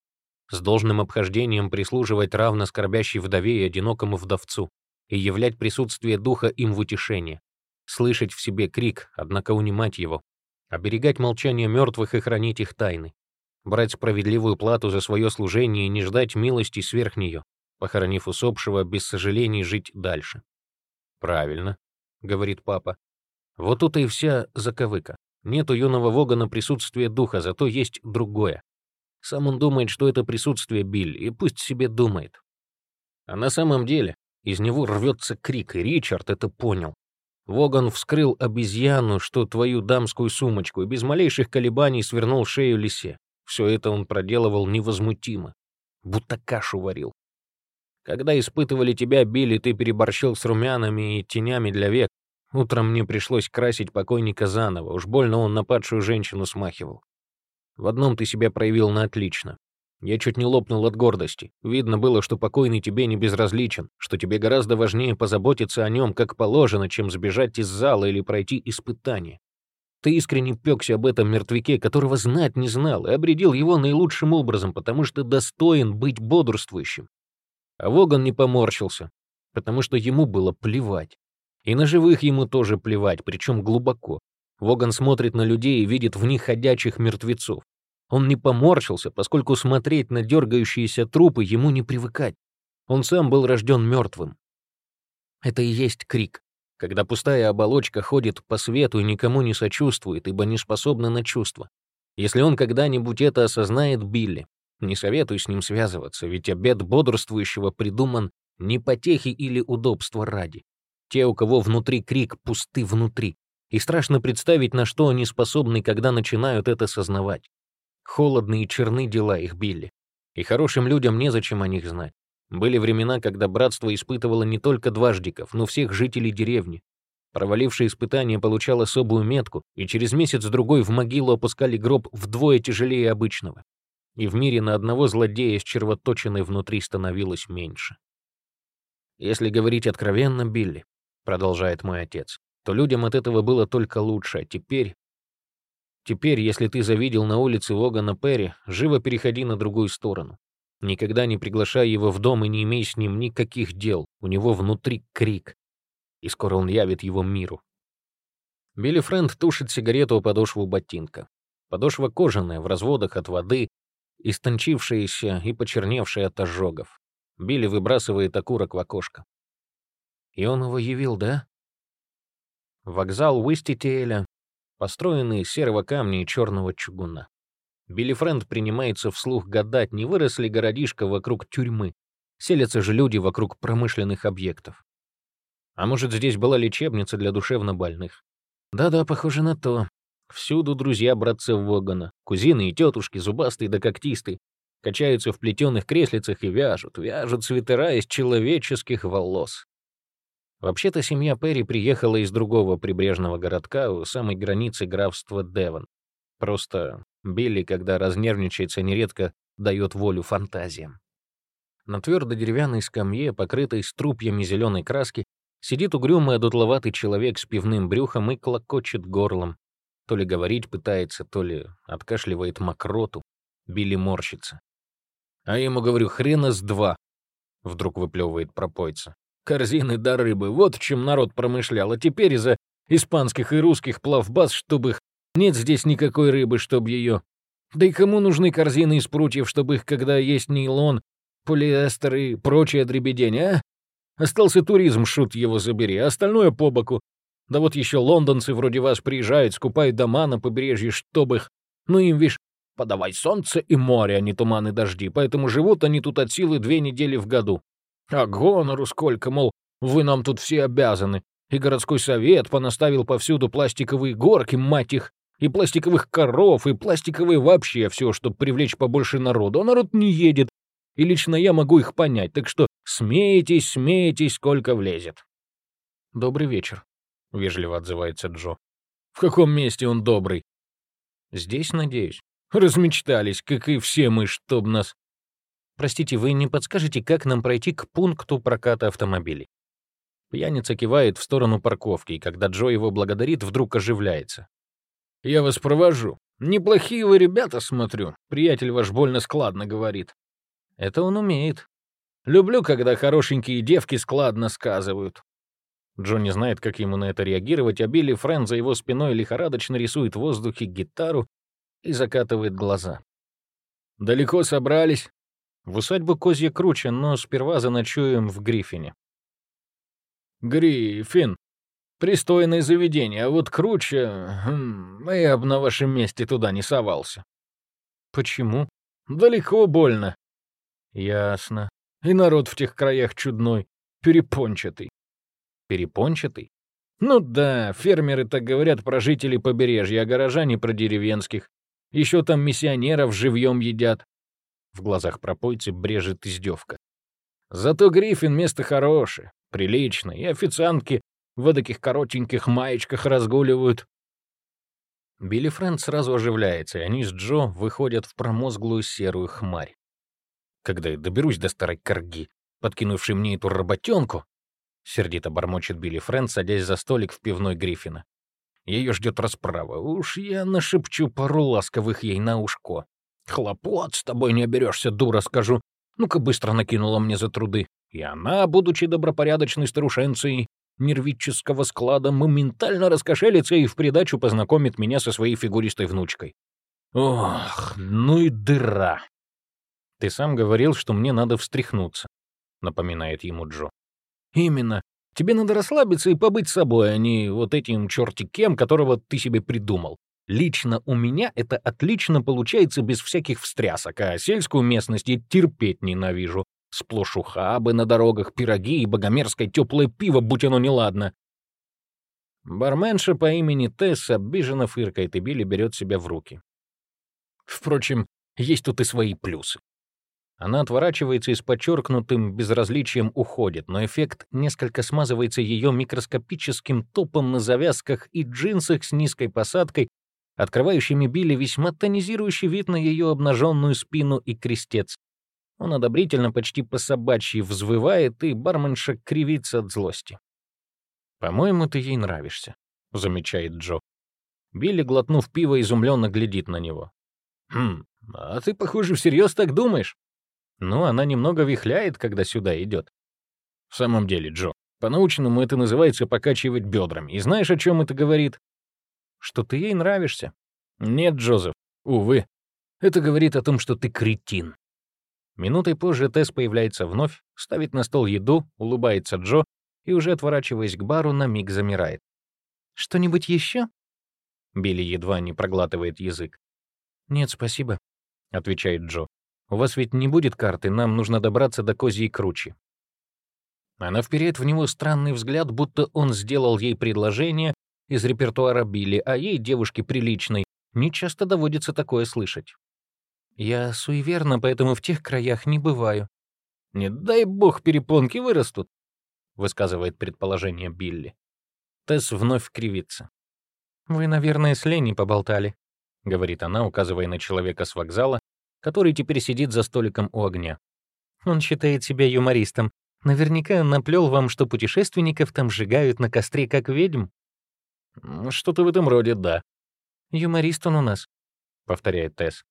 С должным обхождением прислуживать равно скорбящей вдове и одинокому вдовцу и являть присутствие духа им в утешение. Слышать в себе крик, однако унимать его. Оберегать молчание мертвых и хранить их тайны брать справедливую плату за свое служение и не ждать милости сверх нее, похоронив усопшего, без сожалений жить дальше. «Правильно», — говорит папа. «Вот тут и вся заковыка. Нет у юного Вогана присутствия духа, зато есть другое. Сам он думает, что это присутствие Билли, и пусть себе думает. А на самом деле из него рвется крик, и Ричард это понял. Воган вскрыл обезьяну, что твою дамскую сумочку, и без малейших колебаний свернул шею лисе. Все это он проделывал невозмутимо, будто кашу варил. Когда испытывали тебя, Билли, ты переборщил с румянами и тенями для век. Утром мне пришлось красить покойника заново, уж больно он на падшую женщину смахивал. В одном ты себя проявил на отлично. Я чуть не лопнул от гордости. Видно было, что покойный тебе не безразличен, что тебе гораздо важнее позаботиться о нем как положено, чем сбежать из зала или пройти испытание. Ты искренне пекся об этом мертвяке, которого знать не знал, и обредил его наилучшим образом, потому что достоин быть бодрствующим. А Воган не поморщился, потому что ему было плевать. И на живых ему тоже плевать, причем глубоко. Воган смотрит на людей и видит в них ходячих мертвецов. Он не поморщился, поскольку смотреть на дергающиеся трупы ему не привыкать. Он сам был рожден мертвым. Это и есть крик когда пустая оболочка ходит по свету и никому не сочувствует, ибо не способна на чувства. Если он когда-нибудь это осознает, Билли, не советую с ним связываться, ведь обед бодрствующего придуман не потехи или удобства ради. Те, у кого внутри крик, пусты внутри. И страшно представить, на что они способны, когда начинают это сознавать. Холодные и черны дела их, Билли. И хорошим людям незачем о них знать. Были времена, когда братство испытывало не только дваждиков, но всех жителей деревни. Проваливший испытание получал особую метку, и через месяц-другой в могилу опускали гроб вдвое тяжелее обычного. И в мире на одного злодея с червоточиной внутри становилось меньше. «Если говорить откровенно, Билли», — продолжает мой отец, то людям от этого было только лучше, а теперь... Теперь, если ты завидел на улице Логана Перри, живо переходи на другую сторону. Никогда не приглашай его в дом и не имей с ним никаких дел. У него внутри крик. И скоро он явит его миру. Билли Френд тушит сигарету у подошву ботинка. Подошва кожаная, в разводах от воды, истончившаяся и почерневшая от ожогов. Билли выбрасывает окурок в окошко. И он его явил, да? Вокзал Уиститиэля, построенный из серого камня и черного чугуна. Билли Френд принимается вслух гадать, не выросли городишко вокруг тюрьмы. Селятся же люди вокруг промышленных объектов. А может, здесь была лечебница для душевнобольных? Да-да, похоже на то. Всюду друзья братцев Вогана, кузины и тетушки, зубастые да когтистые, качаются в плетеных креслицах и вяжут, вяжут свитера из человеческих волос. Вообще-то семья Перри приехала из другого прибрежного городка у самой границы графства Девон. Просто Билли, когда разнервничается, нередко дает волю фантазиям. На твердой деревянной скамье, покрытой струпьями зеленой краски, сидит угрюмый одутловатый человек с пивным брюхом и клокочет горлом. То ли говорить пытается, то ли откашливает мокроту. Билли морщится. А я ему говорю, хрена с два. Вдруг выплевывает пропойца. Корзины до рыбы, вот чем народ промышлял. А теперь из-за испанских и русских плавбаз, чтобы их... Нет здесь никакой рыбы, чтоб ее... Да и кому нужны корзины из прутьев, чтобы их, когда есть нейлон, полиэстер и прочее дребедень, а? Остался туризм, шут его забери, а остальное по боку. Да вот еще лондонцы вроде вас приезжают, скупают дома на побережье, чтобы их... Ну им, вишь, подавай солнце и море, а не туман и дожди, поэтому живут они тут от силы две недели в году. А гонору сколько, мол, вы нам тут все обязаны. И городской совет понаставил повсюду пластиковые горки, мать их, и пластиковых коров, и пластиковые вообще все, чтобы привлечь побольше народу. А народ не едет, и лично я могу их понять, так что смейтесь, смейтесь, сколько влезет. «Добрый вечер», — вежливо отзывается Джо. «В каком месте он добрый?» «Здесь, надеюсь». «Размечтались, как и все мы, чтоб нас...» «Простите, вы не подскажете, как нам пройти к пункту проката автомобилей?» Пьяница кивает в сторону парковки, и когда Джо его благодарит, вдруг оживляется. «Я вас провожу. Неплохие вы ребята, смотрю. Приятель ваш больно складно говорит. Это он умеет. Люблю, когда хорошенькие девки складно сказывают. Джо не знает, как ему на это реагировать, а Билли Френ за его спиной лихорадочно рисует в воздухе гитару и закатывает глаза. «Далеко собрались?» «В усадьбу Козья Круче, но сперва заночуем в Гриффине». «Гриффин. Пристойное заведение, а вот Круче... Хм, я бы на вашем месте туда не совался». «Почему?» «Далеко больно. Ясно. И народ в тех краях чудной, перепончатый. Перепончатый? Ну да, фермеры так говорят про жителей побережья, а горожане про деревенских. Еще там миссионеров живьем едят. В глазах пропойцы брежет издевка. Зато Гриффин место хорошее, приличное, и официантки в таких коротеньких маечках разгуливают. Билли Фрэнд сразу оживляется, и они с Джо выходят в промозглую серую хмарь когда я доберусь до старой корги, подкинувшей мне эту работенку, сердито бормочет Билли Фрэнд, садясь за столик в пивной Гриффина. Ее ждет расправа. Уж я нашепчу пару ласковых ей на ушко. «Хлопот с тобой не оберешься, дура, скажу. Ну-ка быстро накинула мне за труды. И она, будучи добропорядочной старушенцей нервического склада, моментально раскошелится и в придачу познакомит меня со своей фигуристой внучкой. Ох, ну и дыра. «Ты сам говорил, что мне надо встряхнуться», — напоминает ему Джо. «Именно. Тебе надо расслабиться и побыть собой, а не вот этим черти которого ты себе придумал. Лично у меня это отлично получается без всяких встрясок, а сельскую местность я терпеть ненавижу. Сплошь ухабы на дорогах, пироги и богомерзкое теплое пиво, будь оно неладно. Барменша по имени Тесс обиженно фыркает, и Билли берет себя в руки. Впрочем, есть тут и свои плюсы. Она отворачивается и с подчеркнутым безразличием уходит, но эффект несколько смазывается ее микроскопическим топом на завязках и джинсах с низкой посадкой, открывающими Билли весьма тонизирующий вид на ее обнаженную спину и крестец. Он одобрительно, почти по-собачьи взвывает, и барменша кривится от злости. «По-моему, ты ей нравишься», — замечает Джо. Билли, глотнув пиво, изумленно глядит на него. «Хм, а ты, похоже, всерьез так думаешь?» Ну, она немного вихляет, когда сюда идет. В самом деле, Джо, по-научному это называется покачивать бедрами. И знаешь, о чем это говорит? Что ты ей нравишься. Нет, Джозеф, увы. Это говорит о том, что ты кретин. Минутой позже Тесс появляется вновь, ставит на стол еду, улыбается Джо и, уже отворачиваясь к бару, на миг замирает. «Что-нибудь еще?» Билли едва не проглатывает язык. «Нет, спасибо», — отвечает Джо. У вас ведь не будет карты, нам нужно добраться до Козьей Кручи». Она вперед в него странный взгляд, будто он сделал ей предложение, из репертуара Билли, а ей, девушке приличной, не часто доводится такое слышать. Я суеверна, поэтому в тех краях не бываю. «Не дай бог перепонки вырастут», — высказывает предположение Билли. Тесс вновь кривится. «Вы, наверное, с Ленни поболтали», — говорит она, указывая на человека с вокзала, который теперь сидит за столиком у огня. «Он считает себя юмористом. Наверняка наплел вам, что путешественников там сжигают на костре, как ведьм». «Что-то в этом роде, да». «Юморист он у нас», — повторяет Тесс.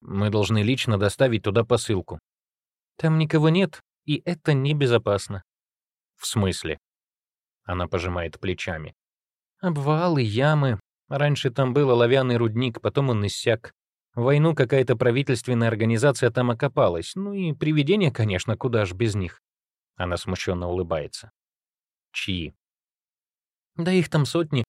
«Мы должны лично доставить туда посылку». «Там никого нет, и это небезопасно». «В смысле?» Она пожимает плечами. «Обвалы, ямы. Раньше там был оловянный рудник, потом он иссяк. В войну какая-то правительственная организация там окопалась. Ну и привидения, конечно, куда ж без них». Она смущенно улыбается. «Чьи?» Да их там сотни.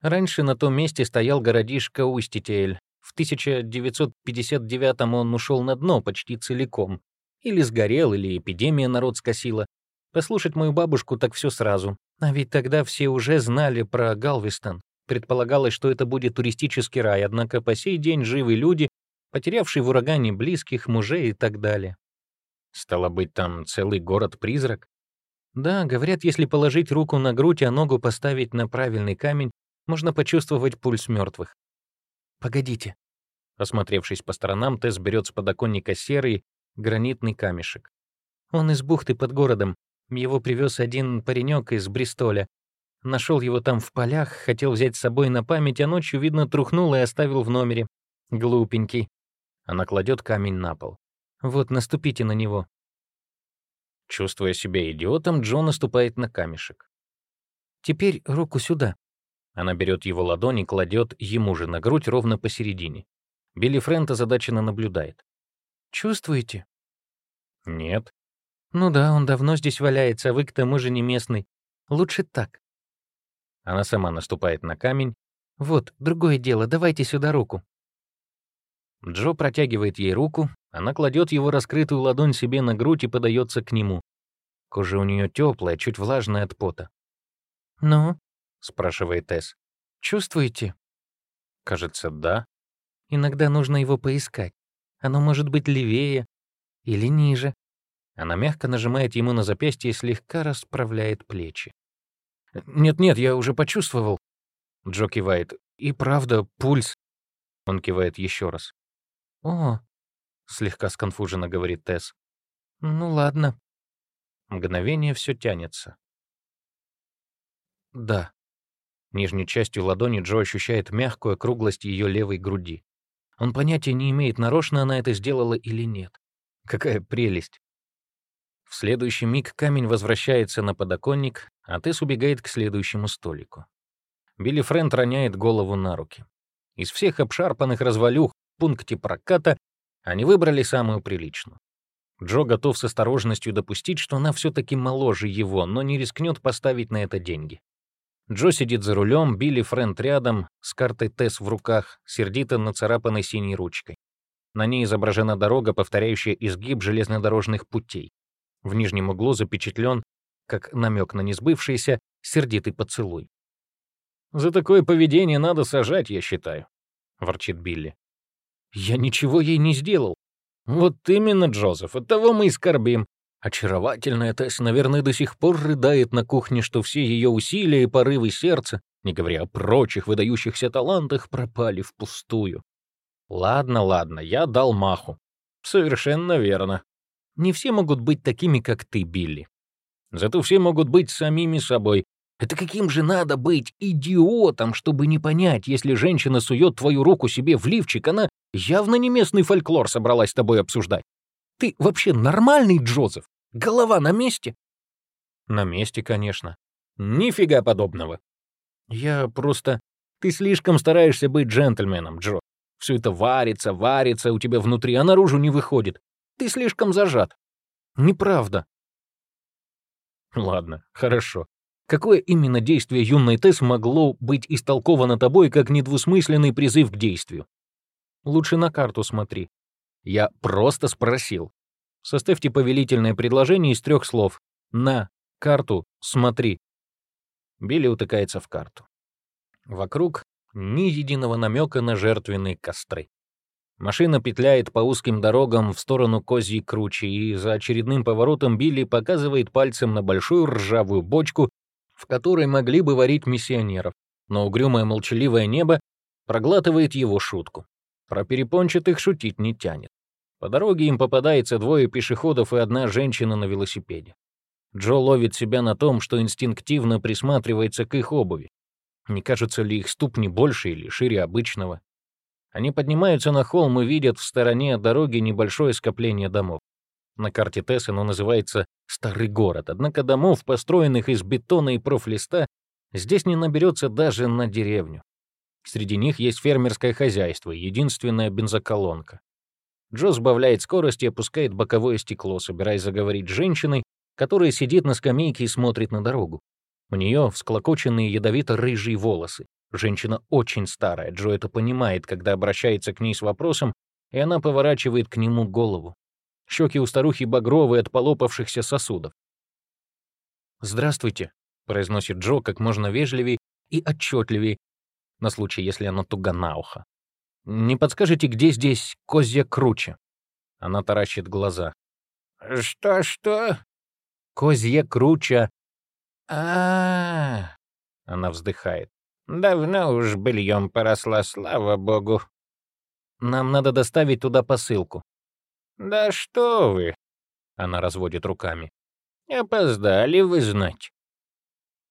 Раньше на том месте стоял городишко Уститеэль. В 1959-м он ушел на дно почти целиком. Или сгорел, или эпидемия народ скосила. Послушать мою бабушку так все сразу. А ведь тогда все уже знали про Галвестон. Предполагалось, что это будет туристический рай, однако по сей день живы люди, потерявшие в урагане близких, мужей и так далее. Стало быть, там целый город-призрак? Да, говорят, если положить руку на грудь, а ногу поставить на правильный камень, можно почувствовать пульс мертвых. Погодите. Осмотревшись по сторонам, Тесс берет с подоконника серый гранитный камешек. Он из бухты под городом. Его привез один паренек из Бристоля. Нашел его там в полях, хотел взять с собой на память, а ночью, видно, трухнул и оставил в номере. Глупенький. Она кладет камень на пол. Вот, наступите на него. Чувствуя себя идиотом, Джо наступает на камешек. «Теперь руку сюда». Она берет его ладонь и кладет ему же на грудь ровно посередине. Билли Френт озадаченно наблюдает. «Чувствуете?» «Нет». «Ну да, он давно здесь валяется, а вы к тому же не местный. Лучше так». Она сама наступает на камень. «Вот, другое дело, давайте сюда руку». Джо протягивает ей руку, она кладет его раскрытую ладонь себе на грудь и подается к нему. Кожа у нее теплая, чуть влажная от пота. «Ну?» — спрашивает Тесс. «Чувствуете?» «Кажется, да». «Иногда нужно его поискать. Оно может быть левее или ниже». Она мягко нажимает ему на запястье и слегка расправляет плечи. «Нет-нет, я уже почувствовал». Джо кивает. «И правда, пульс». Он кивает еще раз. «О, — слегка сконфуженно говорит Тесс. «Ну ладно». Мгновение все тянется. «Да». Нижней частью ладони Джо ощущает мягкую округлость ее левой груди. Он понятия не имеет, нарочно она это сделала или нет. Какая прелесть. В следующий миг камень возвращается на подоконник, а Тесс убегает к следующему столику. Билли Фрэнд роняет голову на руки. Из всех обшарпанных развалюх пункте проката они выбрали самую приличную. Джо готов с осторожностью допустить, что она все-таки моложе его, но не рискнет поставить на это деньги. Джо сидит за рулем, Билли Фрэнд рядом, с картой Тесс в руках, сердито нацарапанной синей ручкой. На ней изображена дорога, повторяющая изгиб железнодорожных путей. В нижнем углу запечатлен, как намек на несбывшийся, сердитый поцелуй. «За такое поведение надо сажать, я считаю», — ворчит Билли. Я ничего ей не сделал. Вот именно, Джозеф, от того мы и скорбим. Очаровательная Тесс, наверное, до сих пор рыдает на кухне, что все ее усилия и порывы сердца, не говоря о прочих выдающихся талантах, пропали впустую. Ладно, ладно, я дал маху. Совершенно верно. Не все могут быть такими, как ты, Билли. Зато все могут быть самими собой, это каким же надо быть идиотом, чтобы не понять, если женщина сует твою руку себе в лифчик, она явно не местный фольклор собралась с тобой обсуждать. Ты вообще нормальный, Джозеф? Голова на месте? На месте, конечно. Нифига подобного. Я просто... Ты слишком стараешься быть джентльменом, Джо. Все это варится, варится у тебя внутри, а наружу не выходит. Ты слишком зажат. Неправда. Ладно, хорошо. Какое именно действие юной Тесс могло быть истолковано тобой как недвусмысленный призыв к действию? Лучше на карту смотри. Я просто спросил. Составьте повелительное предложение из трех слов. На карту смотри. Билли утыкается в карту. Вокруг ни единого намека на жертвенные костры. Машина петляет по узким дорогам в сторону Козьей Кручи, и за очередным поворотом Билли показывает пальцем на большую ржавую бочку, в которой могли бы варить миссионеров, но угрюмое молчаливое небо проглатывает его шутку. Про перепончатых шутить не тянет. По дороге им попадается двое пешеходов и одна женщина на велосипеде. Джо ловит себя на том, что инстинктивно присматривается к их обуви. Не кажется ли их ступни больше или шире обычного? Они поднимаются на холм и видят в стороне от дороги небольшое скопление домов. На карте Тесс оно называется «Старый город», однако домов, построенных из бетона и профлиста, здесь не наберется даже на деревню. Среди них есть фермерское хозяйство, единственная бензоколонка. Джо сбавляет скорость и опускает боковое стекло, собираясь заговорить с женщиной, которая сидит на скамейке и смотрит на дорогу. У нее всклокоченные ядовито-рыжие волосы. Женщина очень старая, Джо это понимает, когда обращается к ней с вопросом, и она поворачивает к нему голову. Щеки у старухи багровые от полопавшихся сосудов. «Здравствуйте», — произносит Джо как можно вежливее и отчетливее, на случай, если она туга на ухо. Не подскажете, где здесь козья круче?» Она таращит глаза. «Что-что?» «Козья круча». А, -а, а Она вздыхает. «Давно уж быльем поросла, слава богу». «Нам надо доставить туда посылку». «Да что вы!» Она разводит руками. «Опоздали вы знать».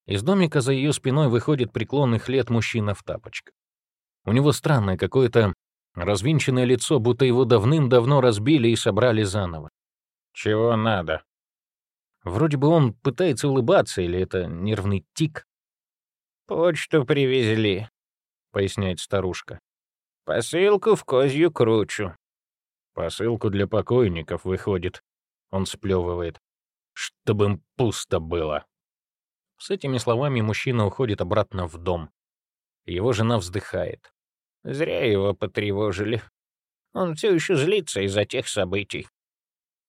Из домика за ее спиной выходит преклонных лет мужчина в тапочках. У него странное какое-то развинченное лицо, будто его давным-давно разбили и собрали заново. «Чего надо?» Вроде бы он пытается улыбаться, или это нервный тик. «Почту привезли», — поясняет старушка. «Посылку в козью кручу». «Посылку для покойников, выходит», — он сплевывает. «Чтобы им пусто было». С этими словами мужчина уходит обратно в дом. Его жена вздыхает. Зря его потревожили. Он все еще злится из-за тех событий.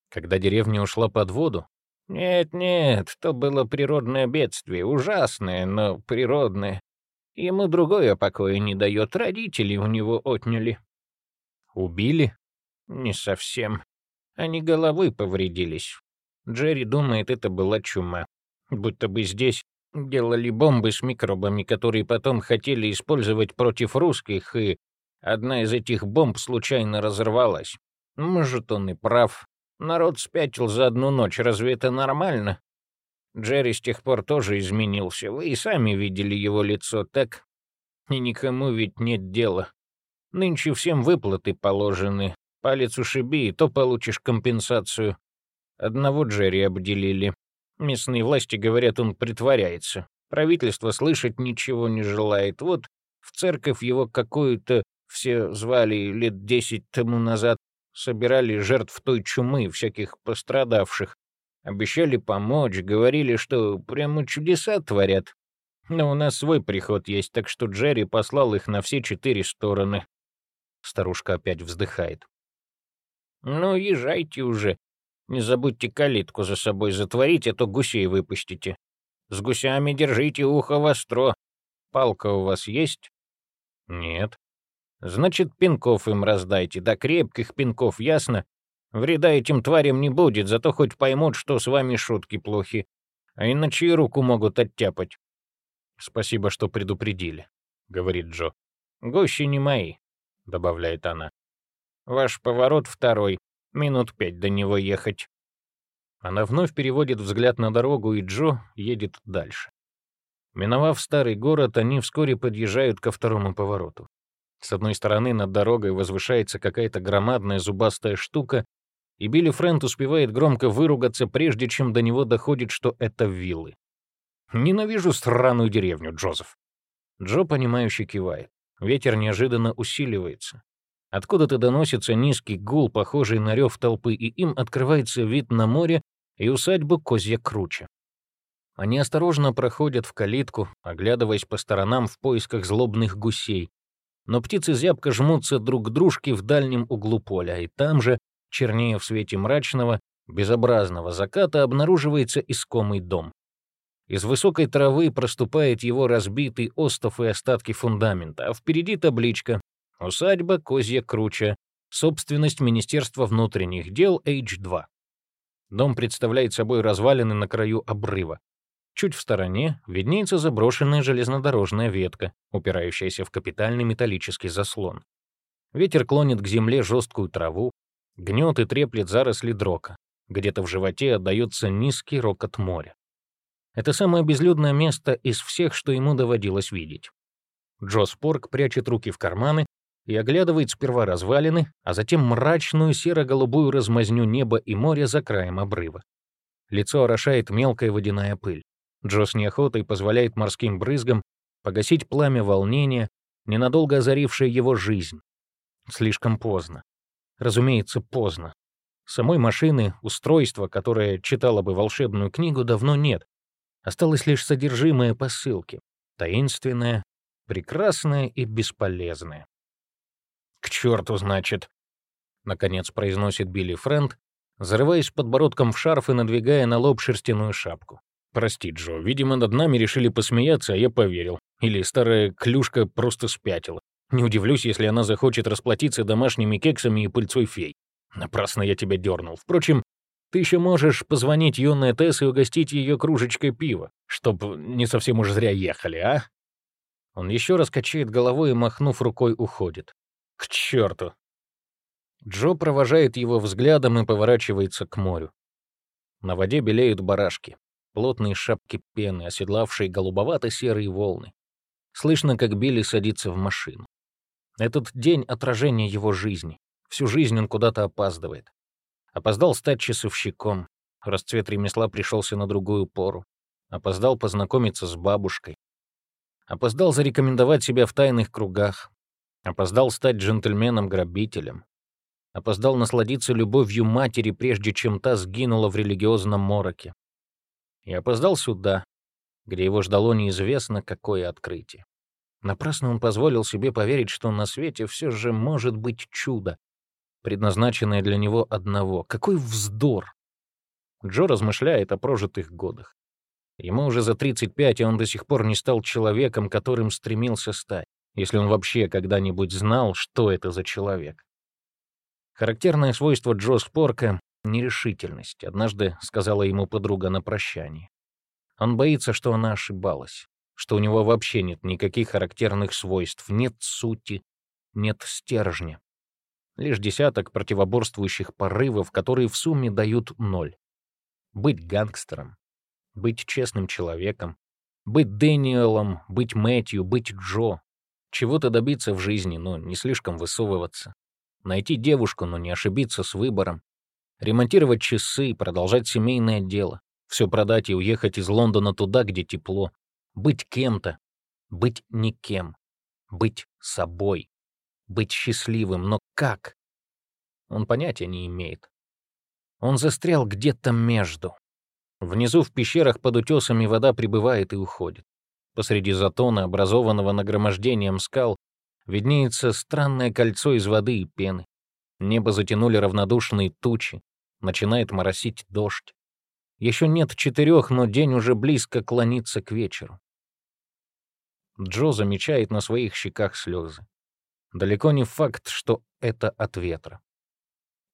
Когда деревня ушла под воду? Нет-нет, то было природное бедствие, ужасное, но природное. Ему другое покоя не дает, родители у него отняли. Убили? Не совсем. Они головой повредились. Джерри думает, это была чума. Будто бы здесь Делали бомбы с микробами, которые потом хотели использовать против русских, и одна из этих бомб случайно разорвалась. Может, он и прав. Народ спятил за одну ночь, разве это нормально? Джерри с тех пор тоже изменился. Вы и сами видели его лицо, так? И никому ведь нет дела. Нынче всем выплаты положены. Палец ушиби, и то получишь компенсацию. Одного Джерри обделили. Местные власти говорят, он притворяется. Правительство слышать ничего не желает. Вот в церковь его какую-то все звали лет десять тому назад, собирали жертв той чумы, всяких пострадавших. Обещали помочь, говорили, что прямо чудеса творят. Но у нас свой приход есть, так что Джерри послал их на все четыре стороны. Старушка опять вздыхает. «Ну, езжайте уже. Не забудьте калитку за собой затворить, а то гусей выпустите. С гусями держите ухо востро. Палка у вас есть? Нет. Значит, пинков им раздайте, да крепких пинков, ясно? Вреда этим тварям не будет, зато хоть поймут, что с вами шутки плохи. А иначе и руку могут оттяпать. Спасибо, что предупредили, — говорит Джо. Гущи не мои, — добавляет она. Ваш поворот второй. Минут пять до него ехать. Она вновь переводит взгляд на дорогу, и Джо едет дальше. Миновав старый город, они вскоре подъезжают ко второму повороту. С одной стороны над дорогой возвышается какая-то громадная зубастая штука, и Билли Френт успевает громко выругаться, прежде чем до него доходит, что это виллы. «Ненавижу странную деревню, Джозеф». Джо, понимающе кивает. Ветер неожиданно усиливается. Откуда-то доносится низкий гул, похожий на рев толпы, и им открывается вид на море и усадьбу Козья Круче. Они осторожно проходят в калитку, оглядываясь по сторонам в поисках злобных гусей. Но птицы зябко жмутся друг к дружке в дальнем углу поля, и там же, чернее в свете мрачного, безобразного заката, обнаруживается искомый дом. Из высокой травы проступает его разбитый остов и остатки фундамента, а впереди табличка «Усадьба Козья Круча. Собственность Министерства внутренних дел H2». Дом представляет собой развалины на краю обрыва. Чуть в стороне виднеется заброшенная железнодорожная ветка, упирающаяся в капитальный металлический заслон. Ветер клонит к земле жесткую траву, гнет и треплет заросли дрока. Где-то в животе отдается низкий рокот моря. Это самое безлюдное место из всех, что ему доводилось видеть. Джо Спорк прячет руки в карманы и оглядывает сперва развалины, а затем мрачную серо-голубую размазню неба и моря за краем обрыва. Лицо орошает мелкая водяная пыль. Джо с неохотой позволяет морским брызгам погасить пламя волнения, ненадолго озарившее его жизнь. Слишком поздно. Разумеется, поздно. Самой машины, устройства, которое читало бы волшебную книгу, давно нет. Осталось лишь содержимое посылки. Таинственное, прекрасное и бесполезное. «К черту, значит!» — наконец произносит Билли Френд, зарываясь подбородком в шарф и надвигая на лоб шерстяную шапку. «Прости, Джо, видимо, над нами решили посмеяться, а я поверил. Или старая клюшка просто спятила. Не удивлюсь, если она захочет расплатиться домашними кексами и пыльцой фей. Напрасно я тебя дернул. Впрочем, ты еще можешь позвонить юной Тесс и угостить ее кружечкой пива, чтоб не совсем уж зря ехали, а?» Он еще раз качает головой и, махнув рукой, уходит. «К черту!» Джо провожает его взглядом и поворачивается к морю. На воде белеют барашки плотные шапки пены, оседлавшие голубовато-серые волны. Слышно, как Билли садится в машину. Этот день — отражение его жизни. Всю жизнь он куда-то опаздывает. Опоздал стать часовщиком. Расцвет ремесла пришелся на другую пору. Опоздал познакомиться с бабушкой. Опоздал зарекомендовать себя в тайных кругах. Опоздал стать джентльменом-грабителем. Опоздал насладиться любовью матери, прежде чем та сгинула в религиозном мороке и опоздал сюда, где его ждало неизвестно какое открытие. Напрасно он позволил себе поверить, что на свете все же может быть чудо, предназначенное для него одного. Какой вздор! Джо размышляет о прожитых годах. Ему уже за 35, и он до сих пор не стал человеком, которым стремился стать, если он вообще когда-нибудь знал, что это за человек. Характерное свойство Джо Спорка нерешительность, однажды сказала ему подруга на прощании. Он боится, что она ошибалась, что у него вообще нет никаких характерных свойств, нет сути, нет стержня. Лишь десяток противоборствующих порывов, которые в сумме дают ноль. Быть гангстером, быть честным человеком, быть Дэниелом, быть Мэтью, быть Джо. Чего-то добиться в жизни, но не слишком высовываться. Найти девушку, но не ошибиться с выбором ремонтировать часы, продолжать семейное дело, все продать и уехать из Лондона туда, где тепло, быть кем-то, быть никем, быть собой, быть счастливым, но как? Он понятия не имеет. Он застрял где-то между. Внизу в пещерах под утесами вода прибывает и уходит. Посреди затона, образованного нагромождением скал, виднеется странное кольцо из воды и пены. Небо затянули равнодушные тучи. Начинает моросить дождь. Еще нет четырех, но день уже близко клонится к вечеру. Джо замечает на своих щеках слезы. Далеко не факт, что это от ветра.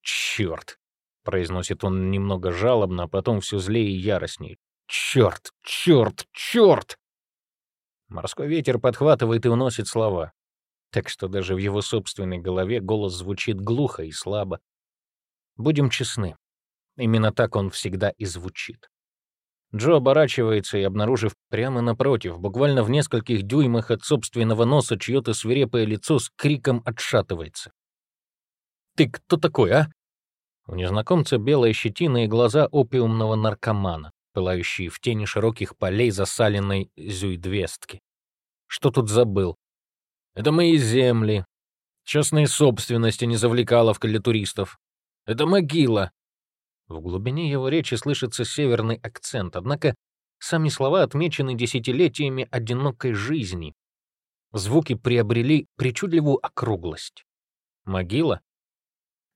«Черт!» — произносит он немного жалобно, а потом все злее и яростнее. «Черт! Черт! Черт!» Морской ветер подхватывает и уносит слова, так что даже в его собственной голове голос звучит глухо и слабо, Будем честны, именно так он всегда и звучит. Джо оборачивается и, обнаружив прямо напротив, буквально в нескольких дюймах от собственного носа, чье-то свирепое лицо с криком отшатывается. «Ты кто такой, а?» У незнакомца белая щетина и глаза опиумного наркомана, пылающие в тени широких полей засаленной зюйдвестки. Что тут забыл? Это мои земли. Частные собственности не завлекаловка для туристов. Это могила!» В глубине его речи слышится северный акцент, однако сами слова отмечены десятилетиями одинокой жизни. Звуки приобрели причудливую округлость. «Могила?»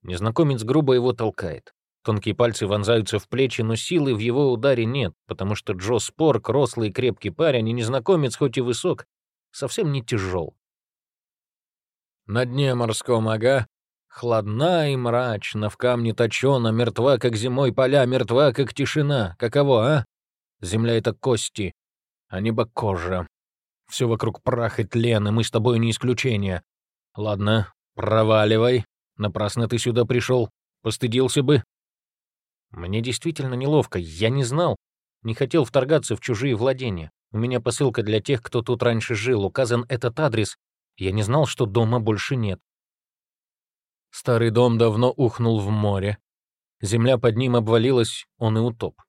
Незнакомец грубо его толкает. Тонкие пальцы вонзаются в плечи, но силы в его ударе нет, потому что Джо Спорк, рослый и крепкий парень, и незнакомец, хоть и высок, совсем не тяжел. На дне морском, ага, хладна и мрачна, в камне точена, мертва, как зимой поля, мертва, как тишина. Каково, а? Земля — это кости, а небо — кожа. Все вокруг прах и тлен, и мы с тобой не исключение. Ладно, проваливай. Напрасно ты сюда пришел. Постыдился бы. Мне действительно неловко, я не знал. Не хотел вторгаться в чужие владения. У меня посылка для тех, кто тут раньше жил. Указан этот адрес. Я не знал, что дома больше нет. Старый дом давно ухнул в море. Земля под ним обвалилась, он и утоп.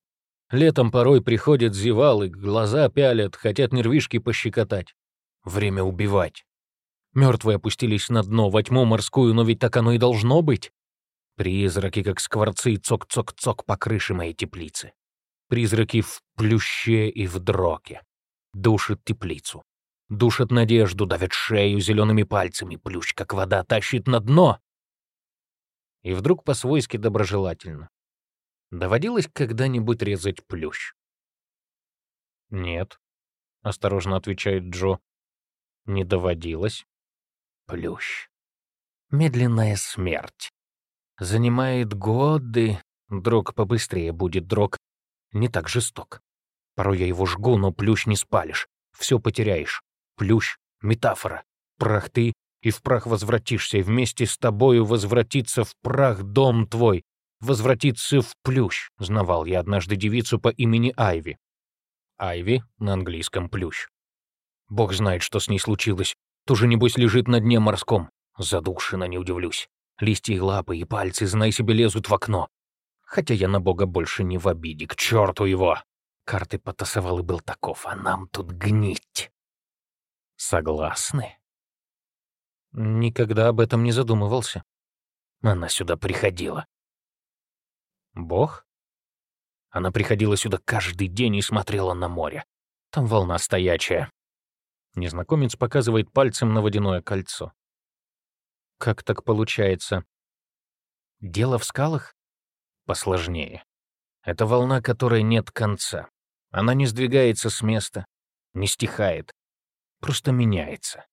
Летом порой приходят зевалы, глаза пялят, хотят нервишки пощекотать. Время убивать. Мертвые опустились на дно, во тьму морскую, но ведь так оно и должно быть. Призраки, как скворцы, цок-цок-цок по крыше моей теплицы. Призраки в плюще и в дроке. Душат теплицу. Душат надежду, давят шею зелеными пальцами, плющ, как вода, тащит на дно. И вдруг по-свойски доброжелательно. Доводилось когда-нибудь резать плющ? «Нет», — осторожно отвечает Джо. «Не доводилось. Плющ. Медленная смерть. Занимает годы. Дрог побыстрее будет, дрог не так жесток. Порой я его жгу, но плющ не спалишь. Все потеряешь. Плющ — метафора. Прах ты, и в прах возвратишься, и вместе с тобою возвратится в прах дом твой. Возвратится в плющ, знавал я однажды девицу по имени Айви. Айви на английском плющ. Бог знает, что с ней случилось. Тоже, небось, лежит на дне морском. Задушина, не удивлюсь. Листья и лапы, и пальцы, знай себе, лезут в окно. Хотя я на бога больше не в обиде, к черту его. Карты потасовал и был таков, а нам тут гнить. Согласны? Никогда об этом не задумывался. Она сюда приходила. Бог? Она приходила сюда каждый день и смотрела на море. Там волна стоячая. Незнакомец показывает пальцем на водяное кольцо. Как так получается? Дело в скалах? Посложнее. Это волна, которой нет конца. Она не сдвигается с места, не стихает, просто меняется.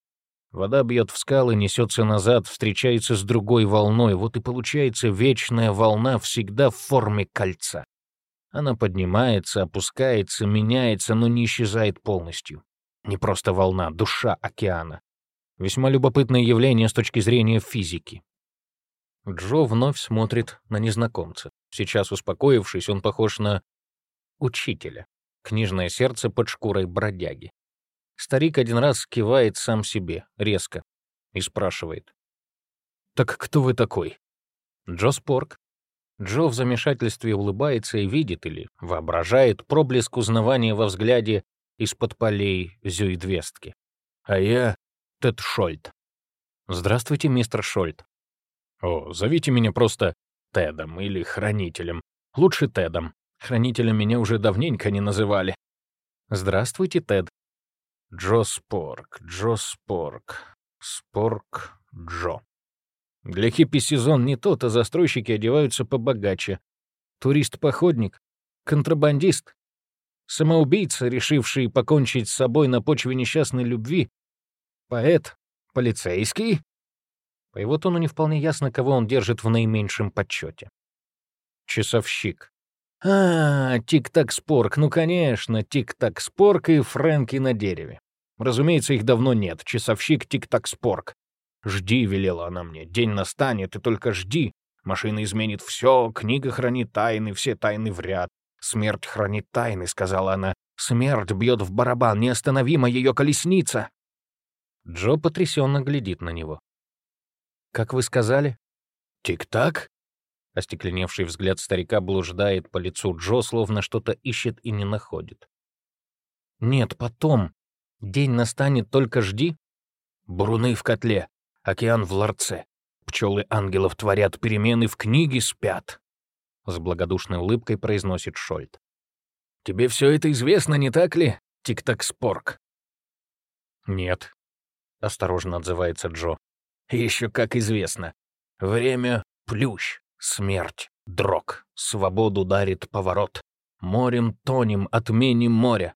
Вода бьет в скалы, несется назад, встречается с другой волной, вот и получается вечная волна всегда в форме кольца. Она поднимается, опускается, меняется, но не исчезает полностью. Не просто волна, душа океана. Весьма любопытное явление с точки зрения физики. Джо вновь смотрит на незнакомца. Сейчас успокоившись, он похож на учителя. Книжное сердце под шкурой бродяги. Старик один раз кивает сам себе, резко, и спрашивает. «Так кто вы такой?» «Джо Спорк». Джо в замешательстве улыбается и видит или воображает проблеск узнавания во взгляде из-под полей зюидвестки. «А я Тед Шольт. Здравствуйте, мистер Шольт. О, зовите меня просто Тедом или Хранителем. Лучше Тедом. Хранителем меня уже давненько не называли. Здравствуйте, Тед. Джо Спорк, Джо Спорк, Спорк Джо. Для хиппи сезон не тот, а застройщики одеваются побогаче. Турист-походник, контрабандист, самоубийца, решивший покончить с собой на почве несчастной любви, Поэт? Полицейский? По его тону не вполне ясно, кого он держит в наименьшем подсчете. Часовщик. А, Тик-Так-Спорк, ну, конечно, Тик-Так-Спорк и Фрэнки на дереве. Разумеется, их давно нет. Часовщик Тик-Так-Спорк. «Жди», — велела она мне, — «день настанет, и только жди. Машина изменит все, книга хранит тайны, все тайны в ряд. Смерть хранит тайны», — сказала она. «Смерть бьет в барабан, неостановима ее колесница». Джо потрясенно глядит на него. «Как вы сказали?» «Тик-так?» Остекленевший взгляд старика блуждает по лицу Джо, словно что-то ищет и не находит. «Нет, потом. День настанет, только жди». «Бруны в котле, океан в ларце. Пчелы ангелов творят перемены, в книге спят», — с благодушной улыбкой произносит Шольт. «Тебе все это известно, не так ли, Тик-так-спорк?» «Нет», — осторожно отзывается Джо. «Еще как известно. Время — плющ, смерть, дрог, свободу дарит поворот. Морем тонем, отменим море.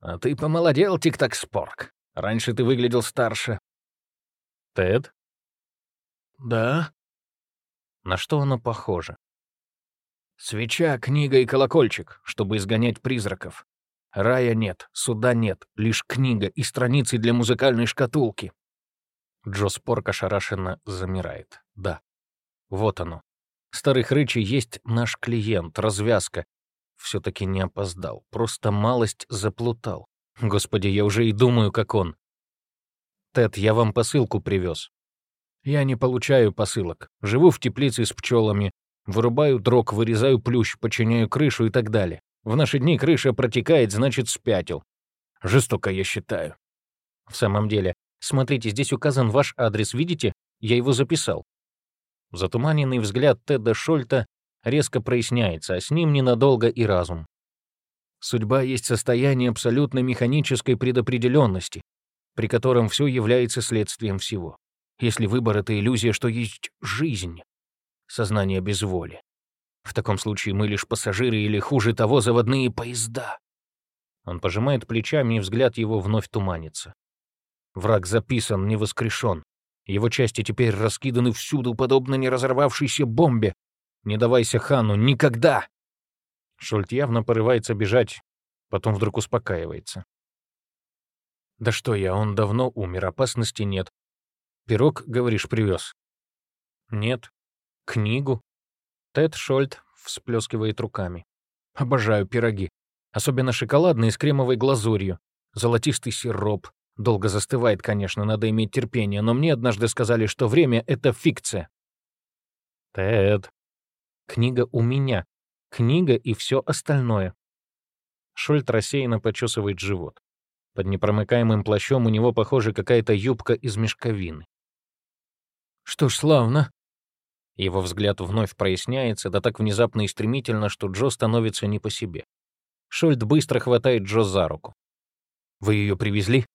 А ты помолодел, Тик-Так Спорк. Раньше ты выглядел старше. Тед? Да? На что оно похоже? Свеча, книга и колокольчик, чтобы изгонять призраков. Рая нет, суда нет, лишь книга и страницы для музыкальной шкатулки. Джо Спорк ошарашенно замирает. Да, вот оно. Старый хрычи есть наш клиент, развязка. все таки не опоздал, просто малость заплутал. Господи, я уже и думаю, как он. Тед, я вам посылку привез. Я не получаю посылок. Живу в теплице с пчелами, вырубаю дрог, вырезаю плющ, починяю крышу и так далее. В наши дни крыша протекает, значит, спятил. Жестоко, я считаю. В самом деле, смотрите, здесь указан ваш адрес, видите? Я его записал. Затуманенный взгляд Теда Шольта резко проясняется, а с ним ненадолго и разум. Судьба есть состояние абсолютно механической предопределенности, при котором все является следствием всего. Если выбор — это иллюзия, что есть жизнь, сознание без воли. В таком случае мы лишь пассажиры или, хуже того, заводные поезда. Он пожимает плечами, и взгляд его вновь туманится. Враг записан, не воскрешен. Его части теперь раскиданы всюду, подобно неразорвавшейся бомбе. Не давайся Хану никогда! Шульт явно порывается бежать, потом вдруг успокаивается. «Да что я, он давно умер, опасности нет. Пирог, говоришь, привез?» «Нет. Книгу?» Тед Шольт всплескивает руками. «Обожаю пироги. Особенно шоколадные с кремовой глазурью. Золотистый сироп, Долго застывает, конечно, надо иметь терпение, но мне однажды сказали, что время — это фикция. Тед. Книга у меня. Книга и все остальное. Шольт рассеянно почесывает живот. Под непромыкаемым плащом у него, похоже, какая-то юбка из мешковины. Что ж, славно. Его взгляд вновь проясняется, да так внезапно и стремительно, что Джо становится не по себе. Шольт быстро хватает Джо за руку. «Вы ее привезли?»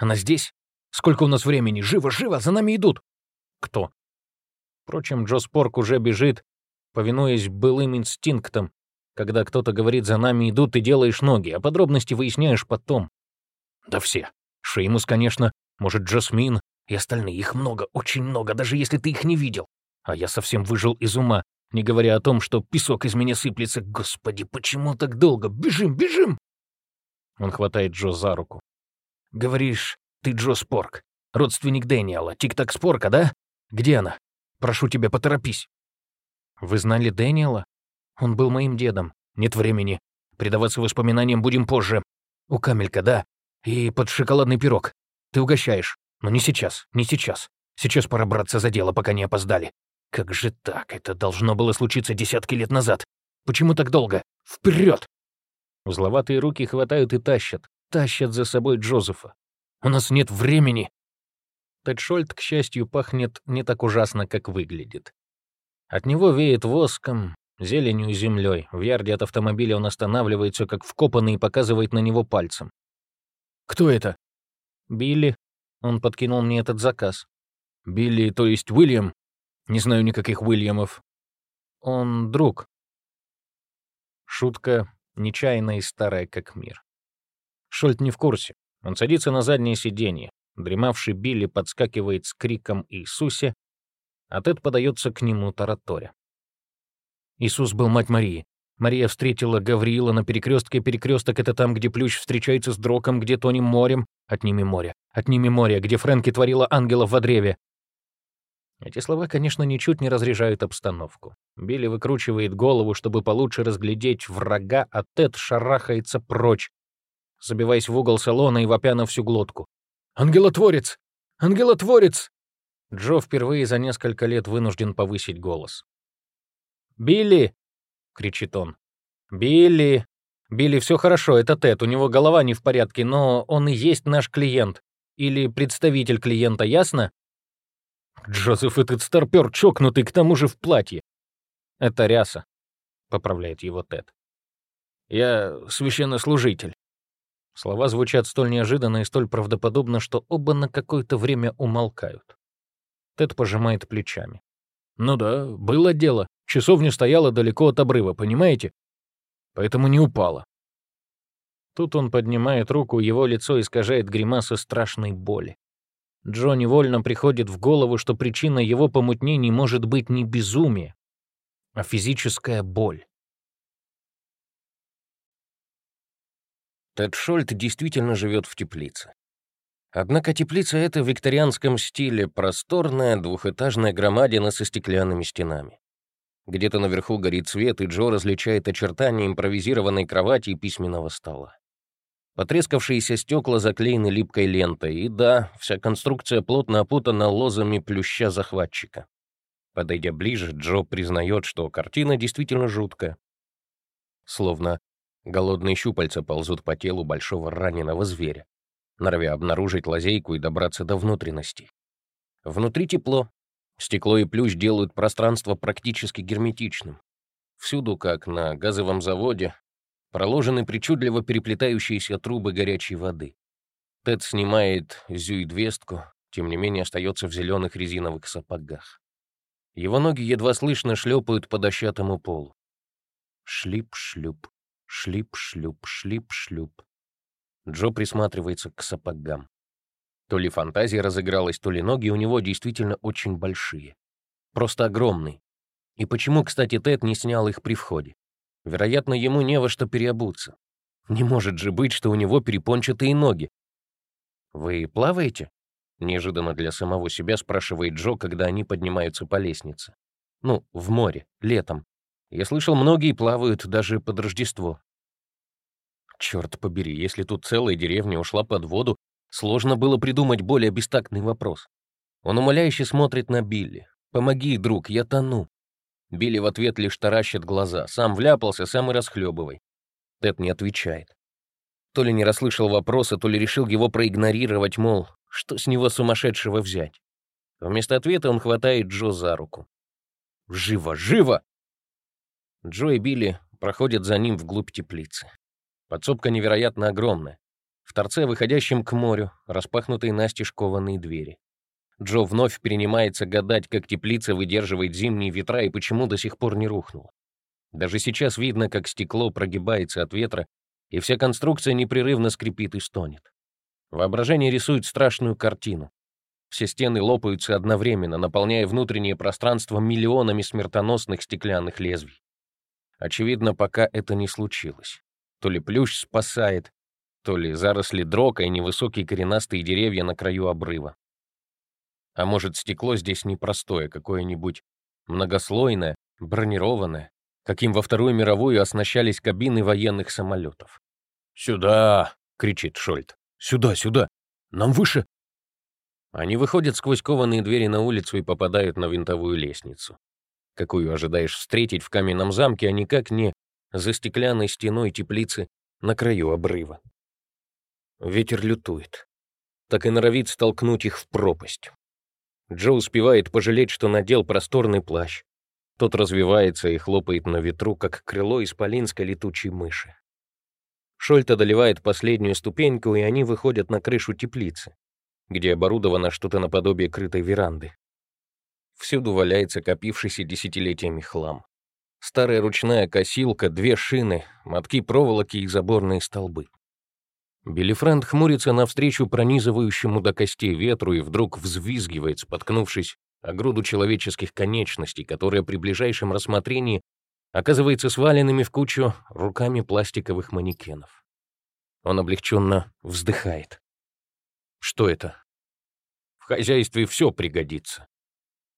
Она здесь? Сколько у нас времени? Живо, живо, за нами идут!» «Кто?» Впрочем, Джо Спорк уже бежит, повинуясь былым инстинктам. Когда кто-то говорит «за нами идут», ты делаешь ноги, а подробности выясняешь потом. Да все. Шеймус, конечно, может, Джасмин и остальные. Их много, очень много, даже если ты их не видел. А я совсем выжил из ума, не говоря о том, что песок из меня сыплется. Господи, почему так долго? Бежим, бежим! Он хватает Джо за руку. «Говоришь, ты Джо Спорк, родственник Дэниела, Тик-Так Спорка, да? Где она? Прошу тебя, поторопись». «Вы знали Дэниела? Он был моим дедом. Нет времени. Предаваться воспоминаниям будем позже. У Камелька, да. И под шоколадный пирог. Ты угощаешь. Но не сейчас, не сейчас. Сейчас пора браться за дело, пока не опоздали. Как же так? Это должно было случиться десятки лет назад. Почему так долго? Вперед! Узловатые руки хватают и тащат тащат за собой Джозефа. У нас нет времени. Тедшольд, к счастью, пахнет не так ужасно, как выглядит. От него веет воском, зеленью и землей. В ярде от автомобиля он останавливается, как вкопанный, и показывает на него пальцем. «Кто это?» «Билли». Он подкинул мне этот заказ. «Билли, то есть Уильям?» «Не знаю никаких Уильямов». «Он друг». Шутка нечаянная и старая, как мир. Шольт не в курсе. Он садится на заднее сиденье. Дремавший Билли подскакивает с криком «Иисусе!», а Тед подается к нему тараторя. Иисус был мать Марии. Мария встретила Гавриила на перекрестке. Перекресток — это там, где Плющ встречается с Дроком, где Тони морем. От ними море. От ними море, где Фрэнки творила ангелов во древе. Эти слова, конечно, ничуть не разряжают обстановку. Билли выкручивает голову, чтобы получше разглядеть врага, а Тед шарахается прочь, забиваясь в угол салона и вопя на всю глотку. «Ангелотворец! Ангелотворец!» Джо впервые за несколько лет вынужден повысить голос. «Билли!» — кричит он. «Билли! Билли, все хорошо, это Тед, у него голова не в порядке, но он и есть наш клиент. Или представитель клиента, ясно?» «Джозеф, этот старпер чокнутый, к тому же в платье». «Это ряса», — поправляет его Тед. «Я священнослужитель». Слова звучат столь неожиданно и столь правдоподобно, что оба на какое-то время умолкают. Тед пожимает плечами. Ну да, было дело. Часовня стояла далеко от обрыва, понимаете? Поэтому не упала. Тут он поднимает руку, его лицо искажает гримаса страшной боли. Джо невольно приходит в голову, что причина его помутнений может быть не безумие, а физическая боль. Тед Шольт действительно живет в теплице. Однако теплица эта в викторианском стиле просторная, двухэтажная громадина со стеклянными стенами. Где-то наверху горит свет, и Джо различает очертания импровизированной кровати и письменного стола. Потрескавшиеся стекла заклеены липкой лентой, и да, вся конструкция плотно опутана лозами плюща захватчика. Подойдя ближе, Джо признает, что картина действительно жуткая. Словно голодные щупальца ползут по телу большого раненого зверя, норовя обнаружить лазейку и добраться до внутренности. Внутри тепло. Стекло и плющ делают пространство практически герметичным. Всюду, как на газовом заводе, проложены причудливо переплетающиеся трубы горячей воды. Тед снимает зюидвестку, тем не менее остается в зеленых резиновых сапогах. Его ноги едва слышно шлепают по дощатому полу. Шлип-шлюп, шлип-шлюп, шлип-шлюп. Джо присматривается к сапогам. То ли фантазия разыгралась, то ли ноги у него действительно очень большие. Просто огромные. И почему, кстати, Тед не снял их при входе? Вероятно, ему не во что переобуться. Не может же быть, что у него перепончатые ноги. «Вы плаваете?» — неожиданно для самого себя спрашивает Джо, когда они поднимаются по лестнице. «Ну, в море, летом. Я слышал, многие плавают даже под Рождество». Черт побери, если тут целая деревня ушла под воду, сложно было придумать более бестактный вопрос. Он умоляюще смотрит на Билли. «Помоги, друг, я тону». Билли в ответ лишь таращит глаза. Сам вляпался, сам и расхлебывай. Тед не отвечает. То ли не расслышал вопроса, то ли решил его проигнорировать, мол, что с него сумасшедшего взять. Вместо ответа он хватает Джо за руку. «Живо, живо!» Джо и Билли проходят за ним вглубь теплицы. Подсобка невероятно огромная. В торце, выходящем к морю, распахнутые настежь кованые двери. Джо вновь перенимается гадать, как теплица выдерживает зимние ветра и почему до сих пор не рухнула. Даже сейчас видно, как стекло прогибается от ветра, и вся конструкция непрерывно скрипит и стонет. Воображение рисует страшную картину. Все стены лопаются одновременно, наполняя внутреннее пространство миллионами смертоносных стеклянных лезвий. Очевидно, пока это не случилось. То ли плющ спасает, то ли заросли дрока и невысокие коренастые деревья на краю обрыва. А может, стекло здесь непростое, какое-нибудь многослойное, бронированное, каким во Вторую мировую оснащались кабины военных самолетов. «Сюда!» — кричит Шольт. «Сюда, сюда! Нам выше!» Они выходят сквозь кованые двери на улицу и попадают на винтовую лестницу. Какую ожидаешь встретить в каменном замке, а никак не за стеклянной стеной теплицы на краю обрыва. Ветер лютует. Так и норовит столкнуть их в пропасть. Джо успевает пожалеть, что надел просторный плащ. Тот развивается и хлопает на ветру, как крыло исполинской летучей мыши. Шольт одолевает последнюю ступеньку, и они выходят на крышу теплицы, где оборудовано что-то наподобие крытой веранды. Всюду валяется копившийся десятилетиями хлам. Старая ручная косилка, две шины, мотки проволоки и заборные столбы. Билли Френд хмурится навстречу пронизывающему до костей ветру и вдруг взвизгивает, споткнувшись о груду человеческих конечностей, которая при ближайшем рассмотрении оказывается сваленными в кучу руками пластиковых манекенов. Он облегченно вздыхает. Что это? В хозяйстве все пригодится.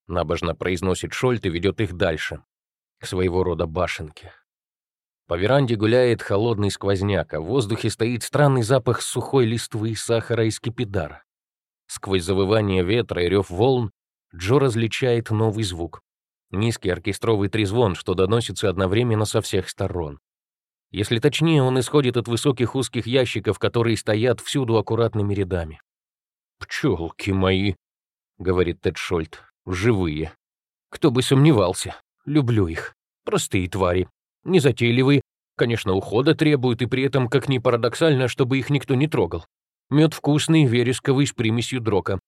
Набожно произносит Шольт и ведет их дальше, к своего рода башенке. По веранде гуляет холодный сквозняк, а в воздухе стоит странный запах сухой листвы, сахара и скипидара. Сквозь завывание ветра и рев волн Джо различает новый звук. Низкий оркестровый трезвон, что доносится одновременно со всех сторон. Если точнее, он исходит от высоких узких ящиков, которые стоят всюду аккуратными рядами. «Пчелки мои», — говорит Тед Шольт, — «живые. Кто бы сомневался. Люблю их. Простые твари, Незатейливые, конечно, ухода требуют, и при этом, как ни парадоксально, чтобы их никто не трогал. Мед вкусный, вересковый, с примесью дрока.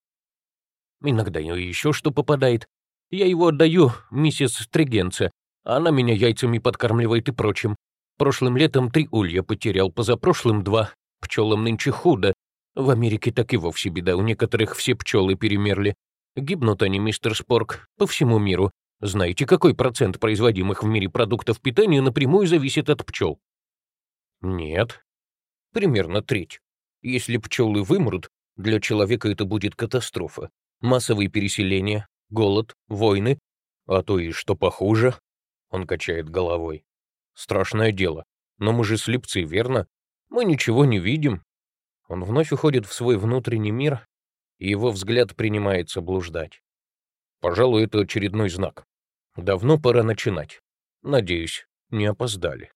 Иногда еще что попадает. Я его отдаю миссис Стригенце. Она меня яйцами подкармливает и прочим. Прошлым летом три улья потерял, позапрошлым два. Пчелам нынче худо. В Америке так и вовсе беда, у некоторых все пчелы перемерли. Гибнут они, мистер Спорк, по всему миру. Знаете, какой процент производимых в мире продуктов питания напрямую зависит от пчел? Нет. Примерно треть. Если пчелы вымрут, для человека это будет катастрофа. Массовые переселения, голод, войны, а то и что похуже. Он качает головой. Страшное дело. Но мы же слепцы, верно? Мы ничего не видим. Он вновь уходит в свой внутренний мир, и его взгляд принимается блуждать. Пожалуй, это очередной знак. Давно пора начинать. Надеюсь, не опоздали.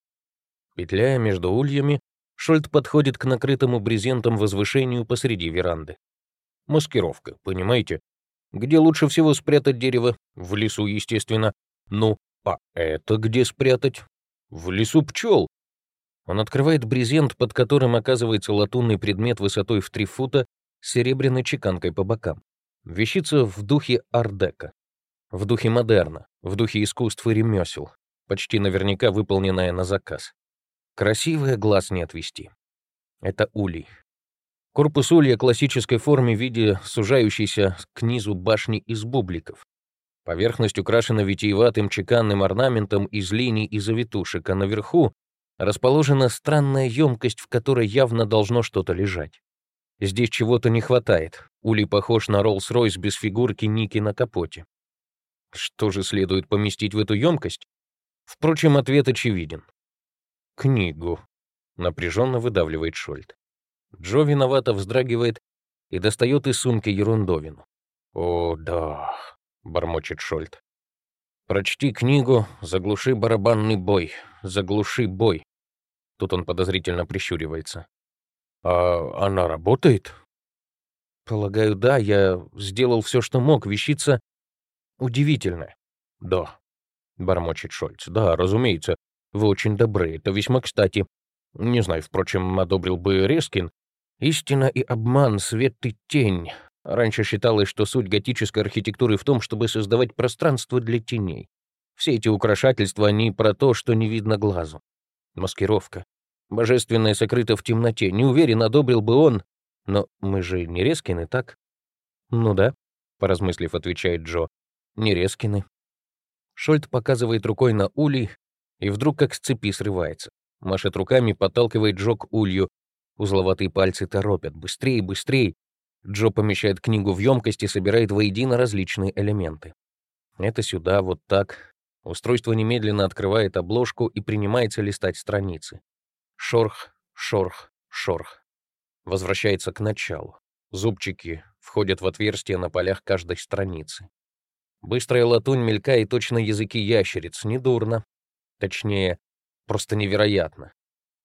Петляя между ульями, Шольт подходит к накрытому брезентом возвышению посреди веранды. Маскировка, понимаете? Где лучше всего спрятать дерево? В лесу, естественно. Ну, а это где спрятать? В лесу пчел. Он открывает брезент, под которым оказывается латунный предмет высотой в три фута с серебряной чеканкой по бокам. Вещица в духе ардека, в духе модерна, в духе искусств и ремесел, почти наверняка выполненная на заказ. Красивая, глаз не отвести. Это улей. Корпус улья классической форме в виде сужающейся к низу башни из бубликов. Поверхность украшена витиеватым чеканным орнаментом из линий и завитушек, а наверху расположена странная емкость, в которой явно должно что-то лежать. Здесь чего-то не хватает. Улей похож на Роллс-Ройс без фигурки Ники на капоте. Что же следует поместить в эту емкость? Впрочем, ответ очевиден. Книгу. Напряженно выдавливает Шольд. Джо виновато вздрагивает и достает из сумки ерундовину. «О, да», — бормочет Шольд. «Прочти книгу, заглуши барабанный бой, заглуши бой». Тут он подозрительно прищуривается. «А она работает?» «Полагаю, да. Я сделал все, что мог. Вещица удивительная». «Да», — бормочет Шольц. «Да, разумеется. Вы очень добры. Это весьма кстати. Не знаю, впрочем, одобрил бы Рескин. Истина и обман, свет и тень. Раньше считалось, что суть готической архитектуры в том, чтобы создавать пространство для теней. Все эти украшательства, они про то, что не видно глазу. Маскировка. Божественное сокрыто в темноте. Не уверен, одобрил бы он. Но мы же не Рескины, так? Ну да, поразмыслив, отвечает Джо. Не Рескины. Шольт показывает рукой на улей, и вдруг как с цепи срывается. Машет руками, подталкивает Джо к улью. Узловатые пальцы торопят. Быстрее, быстрее. Джо помещает книгу в емкость и собирает воедино различные элементы. Это сюда, вот так. Устройство немедленно открывает обложку и принимается листать страницы. Шорх, шорх, шорх. Возвращается к началу. Зубчики входят в отверстия на полях каждой страницы. Быстрая латунь мелькает точно языки ящериц. Недурно. Точнее, просто невероятно.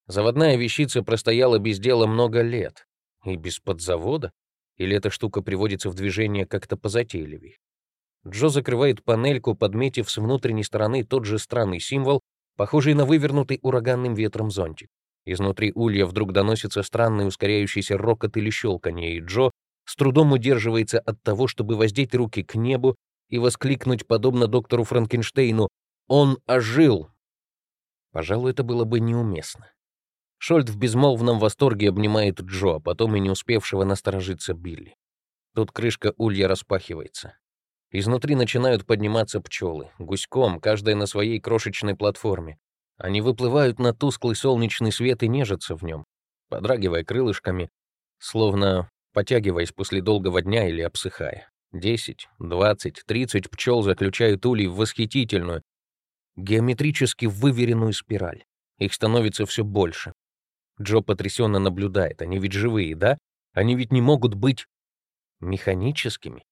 Заводная вещица простояла без дела много лет. И без подзавода? Или эта штука приводится в движение как-то позатейливей? Джо закрывает панельку, подметив с внутренней стороны тот же странный символ, похожий на вывернутый ураганным ветром зонтик. Изнутри улья вдруг доносится странный ускоряющийся рокот или щелканье, и Джо с трудом удерживается от того, чтобы воздеть руки к небу и воскликнуть, подобно доктору Франкенштейну, «Он ожил!». Пожалуй, это было бы неуместно. Шольд в безмолвном восторге обнимает Джо, а потом и не успевшего насторожиться Билли. Тут крышка улья распахивается. Изнутри начинают подниматься пчелы, гуськом, каждая на своей крошечной платформе. Они выплывают на тусклый солнечный свет и нежатся в нем, подрагивая крылышками, словно потягиваясь после долгого дня или обсыхая. Десять, двадцать, тридцать пчел заключают улей в восхитительную, геометрически выверенную спираль. Их становится все больше. Джо потрясенно наблюдает. Они ведь живые, да? Они ведь не могут быть механическими.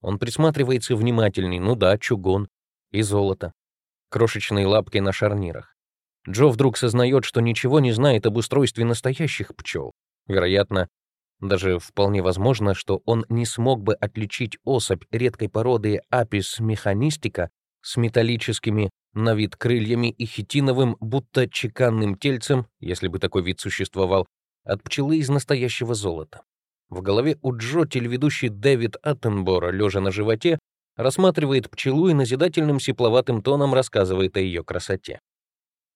Он присматривается внимательней. Ну да, чугун и золото крошечные лапки на шарнирах. Джо вдруг сознает, что ничего не знает об устройстве настоящих пчел. Вероятно, даже вполне возможно, что он не смог бы отличить особь редкой породы Apis механистика с металлическими на вид крыльями и хитиновым, будто чеканным тельцем, если бы такой вид существовал, от пчелы из настоящего золота. В голове у Джо телеведущий Дэвид Аттенбора, лежа на животе, рассматривает пчелу и назидательным сипловатым тоном рассказывает о ее красоте.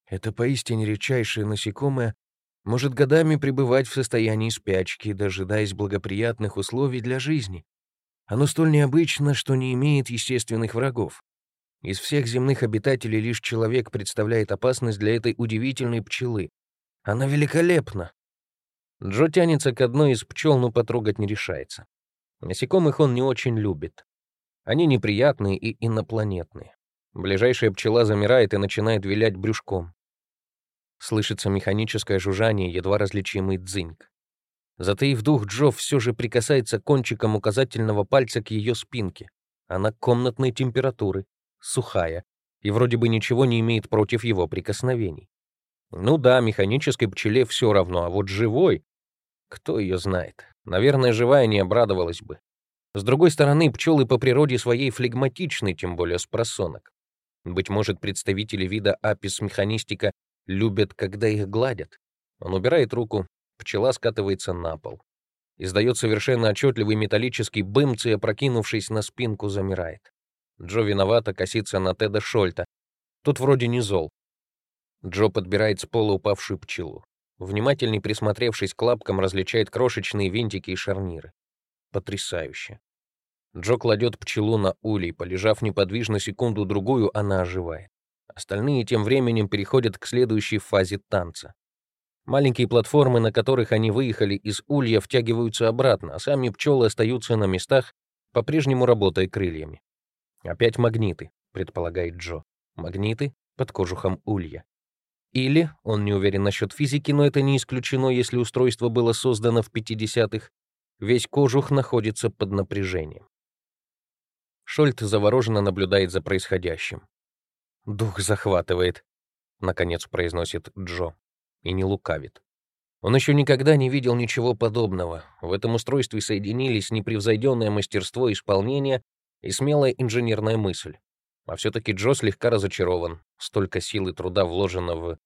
Это поистине редчайшее насекомое может годами пребывать в состоянии спячки, дожидаясь благоприятных условий для жизни. Оно столь необычно, что не имеет естественных врагов. Из всех земных обитателей лишь человек представляет опасность для этой удивительной пчелы. Она великолепна. Джо тянется к одной из пчел, но потрогать не решается. Насекомых он не очень любит. Они неприятные и инопланетные. Ближайшая пчела замирает и начинает вилять брюшком. Слышится механическое жужжание, едва различимый дзыньк. Затаив дух, Джо все же прикасается кончиком указательного пальца к ее спинке. Она комнатной температуры, сухая, и вроде бы ничего не имеет против его прикосновений. Ну да, механической пчеле все равно, а вот живой... Кто ее знает? Наверное, живая не обрадовалась бы. С другой стороны, пчелы по природе своей флегматичны, тем более с просонок. Быть может, представители вида апис механистика любят, когда их гладят. Он убирает руку, пчела скатывается на пол. Издает совершенно отчетливый металлический бымц и, опрокинувшись на спинку, замирает. Джо виновато косится на Теда Шольта. Тут вроде не зол. Джо подбирает с пола упавшую пчелу. Внимательней присмотревшись к лапкам, различает крошечные винтики и шарниры. Потрясающе. Джо кладет пчелу на улей, полежав неподвижно секунду-другую, она оживает. Остальные тем временем переходят к следующей фазе танца. Маленькие платформы, на которых они выехали из улья, втягиваются обратно, а сами пчелы остаются на местах, по-прежнему работая крыльями. Опять магниты, предполагает Джо. Магниты под кожухом улья. Или, он не уверен насчет физики, но это не исключено, если устройство было создано в 50-х, весь кожух находится под напряжением. Шольт завороженно наблюдает за происходящим. «Дух захватывает», — наконец произносит Джо, и не лукавит. Он еще никогда не видел ничего подобного. В этом устройстве соединились непревзойденное мастерство исполнения и смелая инженерная мысль. А все-таки Джо слегка разочарован. Столько сил и труда вложено в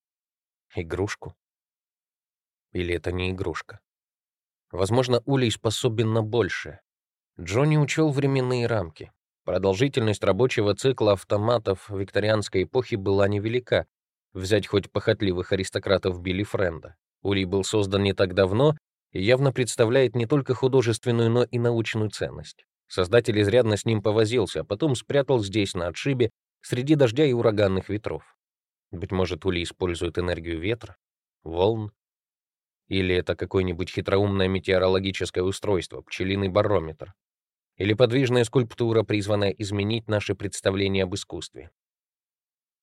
игрушку. Или это не игрушка? Возможно, Улей способен на большее. Джо учел временные рамки. Продолжительность рабочего цикла автоматов викторианской эпохи была невелика. Взять хоть похотливых аристократов Билли Френда. Улей был создан не так давно и явно представляет не только художественную, но и научную ценность. Создатель изрядно с ним повозился, а потом спрятал здесь, на отшибе, среди дождя и ураганных ветров. Быть может, Улей использует энергию ветра, волн? Или это какое-нибудь хитроумное метеорологическое устройство, пчелиный барометр? Или подвижная скульптура, призванная изменить наше представление об искусстве.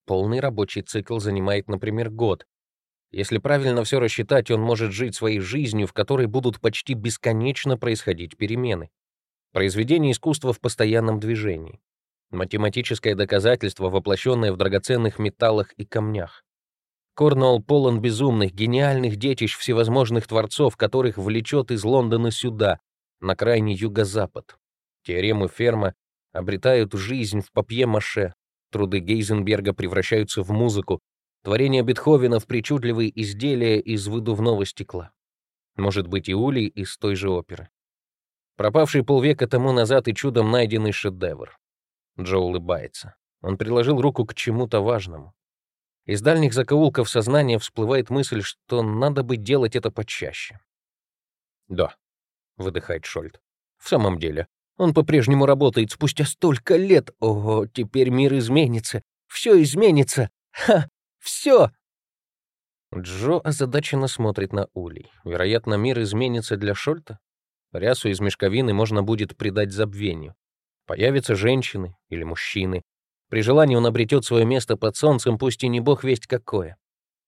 Полный рабочий цикл занимает, например, год. Если правильно все рассчитать, он может жить своей жизнью, в которой будут почти бесконечно происходить перемены. Произведение искусства в постоянном движении. Математическое доказательство, воплощенное в драгоценных металлах и камнях. Корнуолл полон безумных, гениальных детищ всевозможных творцов, которых влечет из Лондона сюда, на крайний юго-запад. Теоремы Ферма обретают жизнь в папье-маше, труды Гейзенберга превращаются в музыку, творения Бетховена в причудливые изделия из выдувного стекла. Может быть, и улей из той же оперы. Пропавший полвека тому назад и чудом найденный шедевр. Джо улыбается. Он приложил руку к чему-то важному. Из дальних закоулков сознания всплывает мысль, что надо бы делать это почаще. «Да», — выдыхает Шольд. «В самом деле, он по-прежнему работает спустя столько лет. О, теперь мир изменится. Все изменится. Ха! Все!» Джо озадаченно смотрит на Улей. Вероятно, мир изменится для Шольта. Рясу из мешковины можно будет придать забвению. Появятся женщины или мужчины. При желании он обретет свое место под солнцем, пусть и не бог весть какое.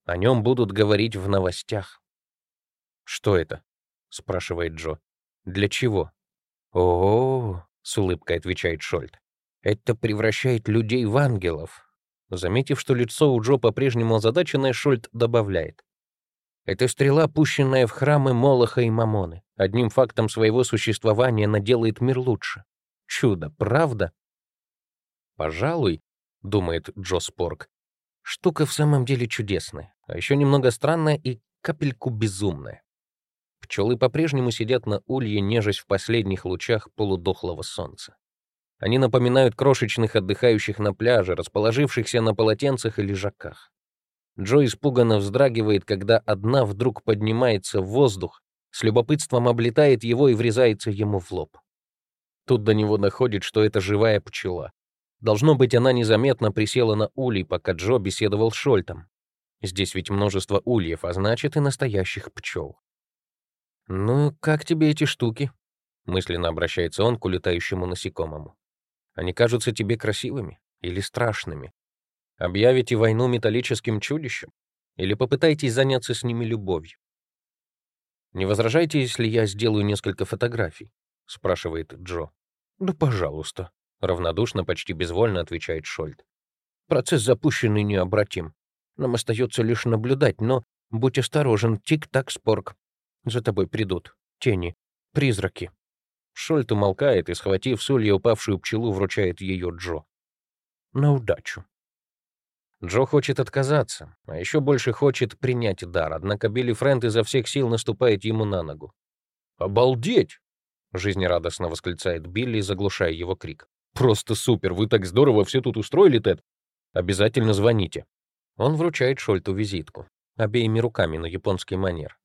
О нем будут говорить в новостях. «Что это?» — спрашивает Джо. «Для чего?» «О, — с улыбкой отвечает Шольт, — это превращает людей в ангелов». Заметив, что лицо у Джо по-прежнему озадаченное, Шольт добавляет. «Это стрела, пущенная в храмы Молоха и Мамоны. Одним фактом своего существования она делает мир лучше. Чудо, правда?» «Пожалуй, — думает Джо Спорг, — штука в самом деле чудесная, а еще немного странная и капельку безумная. Пчелы по-прежнему сидят на улье, нежась в последних лучах полудохлого солнца. Они напоминают крошечных отдыхающих на пляже, расположившихся на полотенцах и лежаках. Джо испуганно вздрагивает, когда одна вдруг поднимается в воздух, с любопытством облетает его и врезается ему в лоб. Тут до него доходит, что это живая пчела. Должно быть, она незаметно присела на улей, пока Джо беседовал с Шольтом. Здесь ведь множество ульев, а значит и настоящих пчел. «Ну, как тебе эти штуки?» — мысленно обращается он к улетающему насекомому. «Они кажутся тебе красивыми или страшными? Объявите войну металлическим чудищем? Или попытайтесь заняться с ними любовью? «Не возражайте, если я сделаю несколько фотографий?» — спрашивает Джо. «Да, пожалуйста», — равнодушно, почти безвольно отвечает Шольд. «Процесс запущенный необратим. Нам остается лишь наблюдать, но будь осторожен, тик-так, спорг. За тобой придут. Тени. Призраки». Шольд умолкает и, схватив с улья упавшую пчелу, вручает ее Джо. «На удачу». Джо хочет отказаться, а еще больше хочет принять дар, однако Билли Фрэнд изо всех сил наступает ему на ногу. «Обалдеть!» — жизнерадостно восклицает Билли, заглушая его крик. «Просто супер! Вы так здорово все тут устроили, Тед! Обязательно звоните!» Он вручает Шольту визитку, обеими руками на японский манер.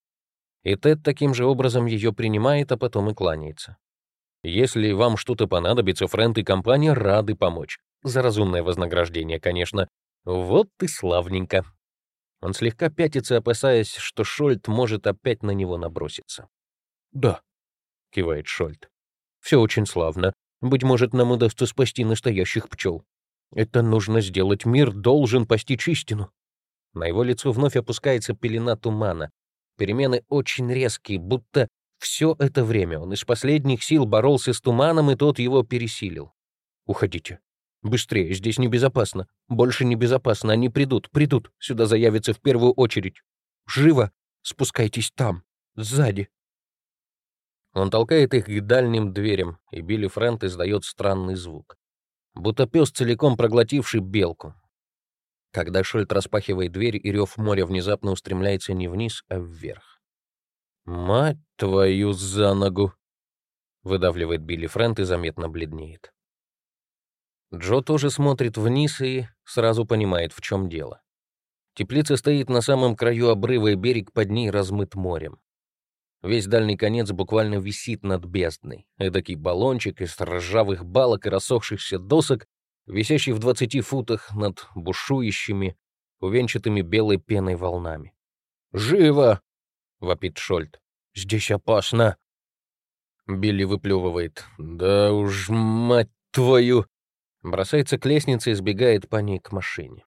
И Тед таким же образом ее принимает, а потом и кланяется. «Если вам что-то понадобится, Фрэнд и компания рады помочь. За разумное вознаграждение, конечно, вот ты славненько. Он слегка пятится, опасаясь, что Шольт может опять на него наброситься. «Да», — кивает Шольт. «Все очень славно. Быть может, нам удастся спасти настоящих пчел. Это нужно сделать. Мир должен постичь истину». На его лицо вновь опускается пелена тумана. Перемены очень резкие, будто все это время он из последних сил боролся с туманом, и тот его пересилил. «Уходите», Быстрее, здесь небезопасно. Больше небезопасно. Они придут, придут. Сюда заявятся в первую очередь. Живо! Спускайтесь там, сзади. Он толкает их к дальним дверям, и Билли Френт издает странный звук. Будто пес, целиком проглотивший белку. Когда Шольт распахивает дверь, и рев моря внезапно устремляется не вниз, а вверх. «Мать твою за ногу!» — выдавливает Билли Френт и заметно бледнеет. Джо тоже смотрит вниз и сразу понимает, в чем дело. Теплица стоит на самом краю обрыва, и берег под ней размыт морем. Весь дальний конец буквально висит над бездной. Эдакий баллончик из ржавых балок и рассохшихся досок, висящий в 20 футах над бушующими, увенчатыми белой пеной волнами. «Живо!» — вопит Шольт. «Здесь опасно!» Билли выплевывает. «Да уж, мать твою!» Бросается к лестнице и сбегает по ней к машине.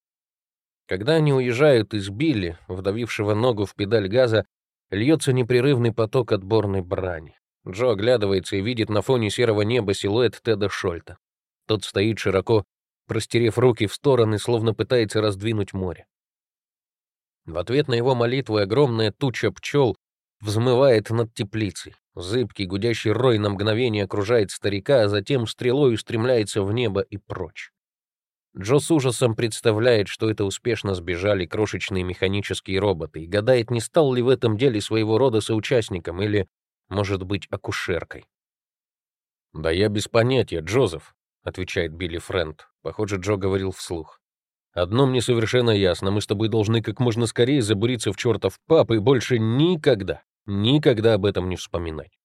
Когда они уезжают из Билли, вдавившего ногу в педаль газа, льется непрерывный поток отборной брани. Джо оглядывается и видит на фоне серого неба силуэт Теда Шольта. Тот стоит широко, простерев руки в стороны, словно пытается раздвинуть море. В ответ на его молитву огромная туча пчел взмывает над теплицей. Зыбкий, гудящий рой на мгновение окружает старика, а затем стрелой устремляется в небо и прочь. Джо с ужасом представляет, что это успешно сбежали крошечные механические роботы, и гадает, не стал ли в этом деле своего рода соучастником или, может быть, акушеркой. «Да я без понятия, Джозеф», — отвечает Билли Фрэнд. Похоже, Джо говорил вслух. «Одно мне совершенно ясно, мы с тобой должны как можно скорее забуриться в чертов пап и больше никогда, Никогда об этом не вспоминать.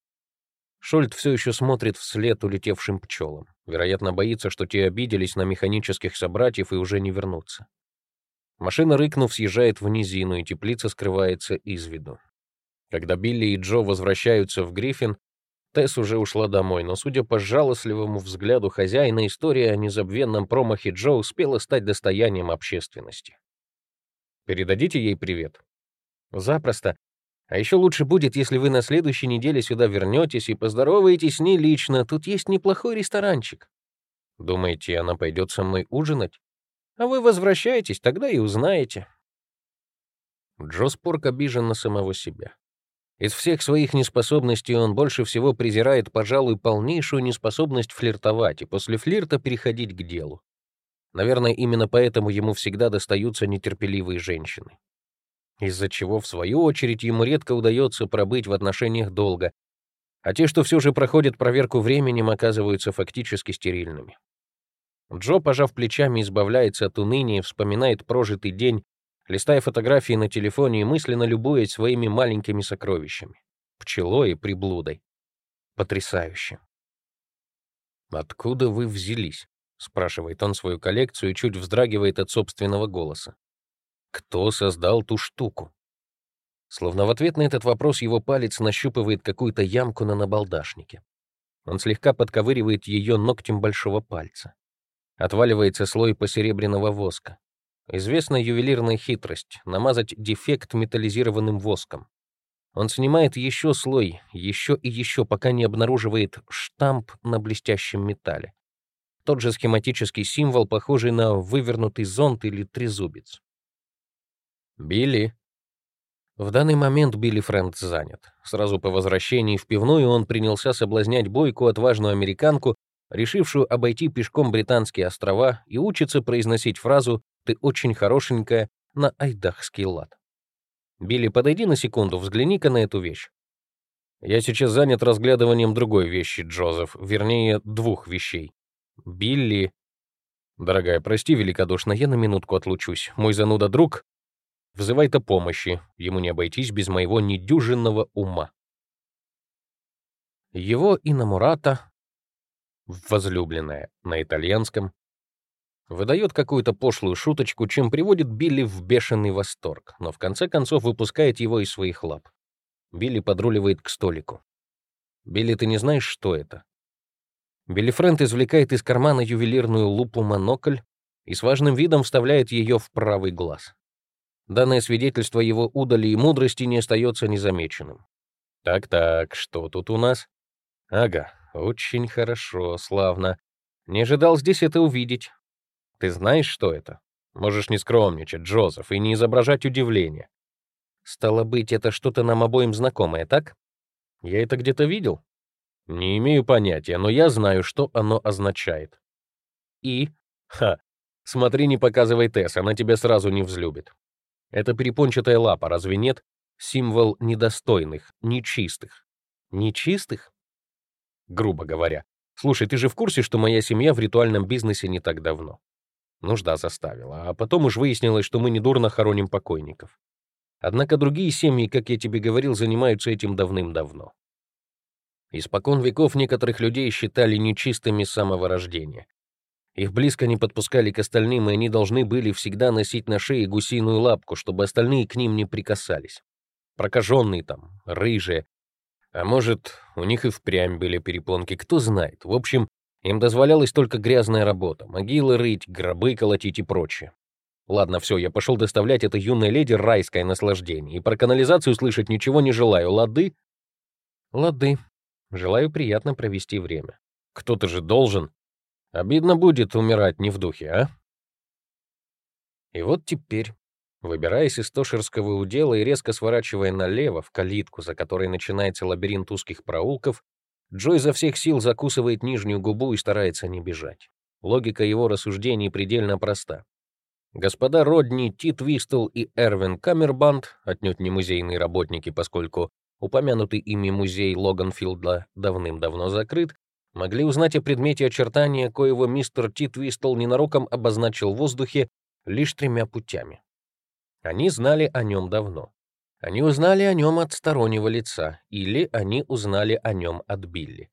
Шольт все еще смотрит вслед улетевшим пчелам. Вероятно, боится, что те обиделись на механических собратьев и уже не вернутся. Машина, рыкнув, съезжает в низину, и теплица скрывается из виду. Когда Билли и Джо возвращаются в Гриффин, Тесс уже ушла домой, но, судя по жалостливому взгляду хозяина, история о незабвенном промахе Джо успела стать достоянием общественности. «Передадите ей привет?» «Запросто. А еще лучше будет, если вы на следующей неделе сюда вернетесь и поздороваетесь с ней лично. Тут есть неплохой ресторанчик. Думаете, она пойдет со мной ужинать? А вы возвращаетесь, тогда и узнаете. Джо Спорк обижен на самого себя. Из всех своих неспособностей он больше всего презирает, пожалуй, полнейшую неспособность флиртовать и после флирта переходить к делу. Наверное, именно поэтому ему всегда достаются нетерпеливые женщины из-за чего, в свою очередь, ему редко удается пробыть в отношениях долго. а те, что все же проходят проверку временем, оказываются фактически стерильными. Джо, пожав плечами, избавляется от уныния, вспоминает прожитый день, листая фотографии на телефоне и мысленно любуясь своими маленькими сокровищами — пчелой и приблудой. Потрясающе. «Откуда вы взялись?» — спрашивает он свою коллекцию и чуть вздрагивает от собственного голоса. «Кто создал ту штуку?» Словно в ответ на этот вопрос его палец нащупывает какую-то ямку на набалдашнике. Он слегка подковыривает ее ногтем большого пальца. Отваливается слой посеребряного воска. Известна ювелирная хитрость — намазать дефект металлизированным воском. Он снимает еще слой, еще и еще, пока не обнаруживает штамп на блестящем металле. Тот же схематический символ, похожий на вывернутый зонт или трезубец. «Билли», в данный момент Билли Фрэнд занят. Сразу по возвращении в пивную он принялся соблазнять бойку отважную американку, решившую обойти пешком британские острова и учится произносить фразу «ты очень хорошенькая» на айдахский лад. «Билли, подойди на секунду, взгляни-ка на эту вещь». «Я сейчас занят разглядыванием другой вещи, Джозеф, вернее, двух вещей. Билли...» «Дорогая, прости великодушно, я на минутку отлучусь. Мой зануда-друг Вызывает о помощи, ему не обойтись без моего недюжинного ума. Его Инамурата, возлюбленная на итальянском, выдает какую-то пошлую шуточку, чем приводит Билли в бешеный восторг, но в конце концов выпускает его из своих лап. Билли подруливает к столику. «Билли, ты не знаешь, что это?» Билли Френт извлекает из кармана ювелирную лупу-монокль и с важным видом вставляет ее в правый глаз. Данное свидетельство его удали и мудрости не остается незамеченным. Так-так, что тут у нас? Ага, очень хорошо, славно. Не ожидал здесь это увидеть. Ты знаешь, что это? Можешь не скромничать, Джозеф, и не изображать удивление. Стало быть, это что-то нам обоим знакомое, так? Я это где-то видел? Не имею понятия, но я знаю, что оно означает. И? Ха, смотри, не показывай Тесс, она тебя сразу не взлюбит. Это перепончатая лапа, разве нет? Символ недостойных, нечистых. Нечистых? Грубо говоря. Слушай, ты же в курсе, что моя семья в ритуальном бизнесе не так давно? Нужда заставила, а потом уж выяснилось, что мы недурно хороним покойников. Однако другие семьи, как я тебе говорил, занимаются этим давным-давно. Испокон веков некоторых людей считали нечистыми с самого рождения. Их близко не подпускали к остальным, и они должны были всегда носить на шее гусиную лапку, чтобы остальные к ним не прикасались. Прокаженные там, рыжие. А может, у них и впрямь были перепонки, кто знает. В общем, им дозволялась только грязная работа, могилы рыть, гробы колотить и прочее. Ладно, все, я пошел доставлять этой юной леди райское наслаждение, и про канализацию слышать ничего не желаю, лады? Лады. Желаю приятно провести время. Кто-то же должен. Обидно будет умирать не в духе, а? И вот теперь, выбираясь из Тошерского удела и резко сворачивая налево в калитку, за которой начинается лабиринт узких проулков, Джо изо всех сил закусывает нижнюю губу и старается не бежать. Логика его рассуждений предельно проста. Господа Родни, Тит Вистл и Эрвин Камербанд, отнюдь не музейные работники, поскольку упомянутый ими музей Логанфилда давным-давно закрыт, могли узнать о предмете очертания, коего мистер Тит Вистл ненароком обозначил в воздухе лишь тремя путями. Они знали о нем давно. Они узнали о нем от стороннего лица, или они узнали о нем от Билли.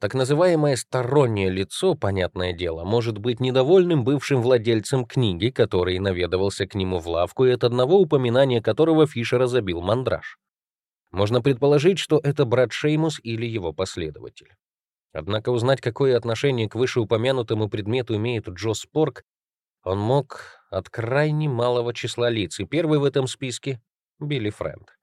Так называемое стороннее лицо, понятное дело, может быть недовольным бывшим владельцем книги, который наведывался к нему в лавку и от одного упоминания которого Фишера забил мандраж. Можно предположить, что это брат Шеймус или его последователь. Однако узнать, какое отношение к вышеупомянутому предмету имеет Джо Спорк, он мог от крайне малого числа лиц, и первый в этом списке — Билли Фрэнд.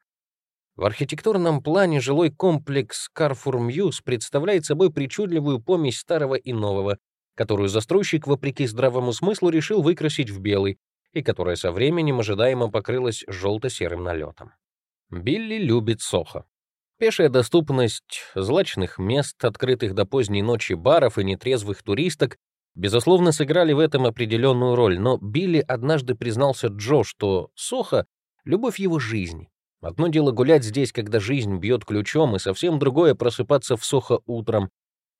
В архитектурном плане жилой комплекс Carrefour Мьюз представляет собой причудливую помесь старого и нового, которую застройщик, вопреки здравому смыслу, решил выкрасить в белый, и которая со временем ожидаемо покрылась желто-серым налетом. Билли любит Сохо. Пешая доступность злачных мест, открытых до поздней ночи баров и нетрезвых туристок, безусловно, сыграли в этом определенную роль, но Билли однажды признался Джо, что Сохо — любовь его жизни, Одно дело гулять здесь, когда жизнь бьет ключом, и совсем другое — просыпаться в Сохо утром,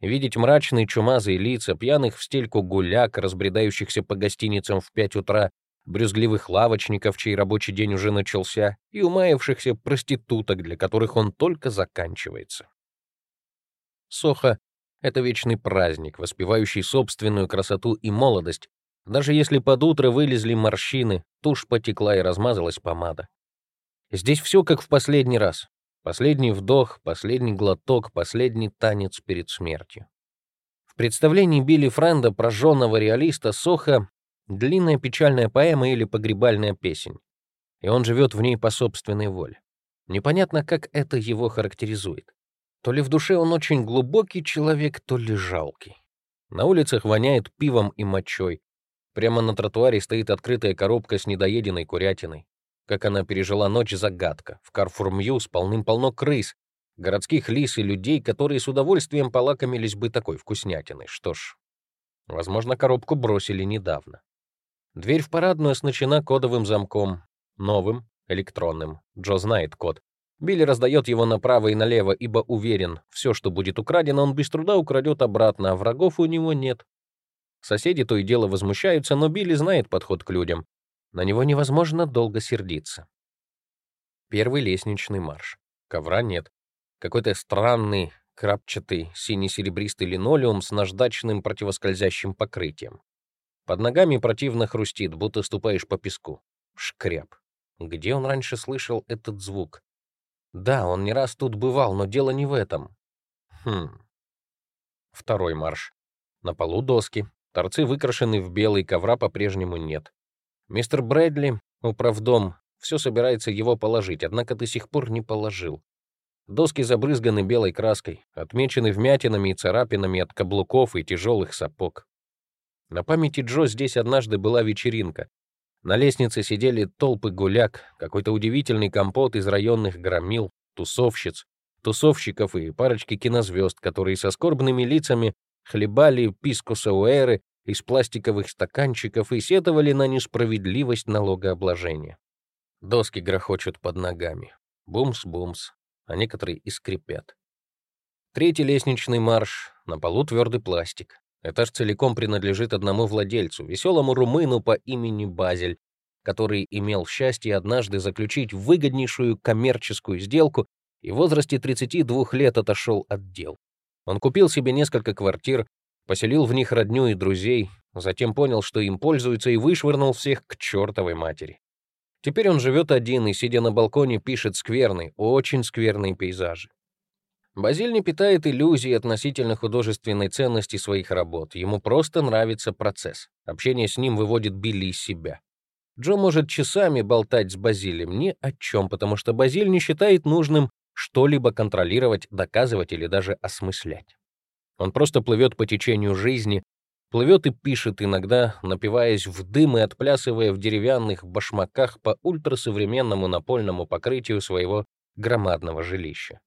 видеть мрачные чумазые лица, пьяных в стельку гуляк, разбредающихся по гостиницам в пять утра, брюзгливых лавочников, чей рабочий день уже начался, и умаявшихся проституток, для которых он только заканчивается. Сохо — это вечный праздник, воспевающий собственную красоту и молодость, даже если под утро вылезли морщины, тушь потекла и размазалась помада. Здесь все как в последний раз. Последний вдох, последний глоток, последний танец перед смертью. В представлении Билли Френда, прожженного реалиста, Соха — длинная печальная поэма или погребальная песень. И он живет в ней по собственной воле. Непонятно, как это его характеризует. То ли в душе он очень глубокий человек, то ли жалкий. На улицах воняет пивом и мочой. Прямо на тротуаре стоит открытая коробка с недоеденной курятиной. Как она пережила ночь — загадка. В Карфур-Мьюз полным-полно крыс, городских лис и людей, которые с удовольствием полакомились бы такой вкуснятиной. Что ж, возможно, коробку бросили недавно. Дверь в парадную оснащена кодовым замком. Новым, электронным. Джо знает код. Билли раздает его направо и налево, ибо уверен, все, что будет украдено, он без труда украдет обратно, а врагов у него нет. Соседи то и дело возмущаются, но Билли знает подход к людям. На него невозможно долго сердиться. Первый лестничный марш. Ковра нет. Какой-то странный, крапчатый, сине-серебристый линолеум с наждачным противоскользящим покрытием. Под ногами противно хрустит, будто ступаешь по песку. Шкряп. Где он раньше слышал этот звук? Да, он не раз тут бывал, но дело не в этом. Хм. Второй марш. На полу доски. Торцы выкрашены в белый, ковра по-прежнему нет. Мистер Брэдли, управдом, все собирается его положить, однако до сих пор не положил. Доски забрызганы белой краской, отмечены вмятинами и царапинами от каблуков и тяжелых сапог. На памяти Джо здесь однажды была вечеринка. На лестнице сидели толпы гуляк, какой-то удивительный компот из районных громил, тусовщиц, тусовщиков и парочки кинозвезд, которые со скорбными лицами хлебали пискусауэры из пластиковых стаканчиков и сетовали на несправедливость налогообложения. Доски грохочут под ногами. Бумс-бумс, а некоторые и скрипят. Третий лестничный марш, на полу твердый пластик. Этаж целиком принадлежит одному владельцу, веселому румыну по имени Базель, который имел счастье однажды заключить выгоднейшую коммерческую сделку и в возрасте 32 лет отошел от дел. Он купил себе несколько квартир, поселил в них родню и друзей, затем понял, что им пользуются, и вышвырнул всех к чертовой матери. Теперь он живет один и, сидя на балконе, пишет скверные, очень скверные пейзажи. Базиль не питает иллюзий относительно художественной ценности своих работ. Ему просто нравится процесс. Общение с ним выводит Билли из себя. Джо может часами болтать с Базилем ни о чем, потому что Базиль не считает нужным что-либо контролировать, доказывать или даже осмыслять. Он просто плывет по течению жизни, плывет и пишет иногда, напиваясь в дым и отплясывая в деревянных башмаках по ультрасовременному напольному покрытию своего громадного жилища.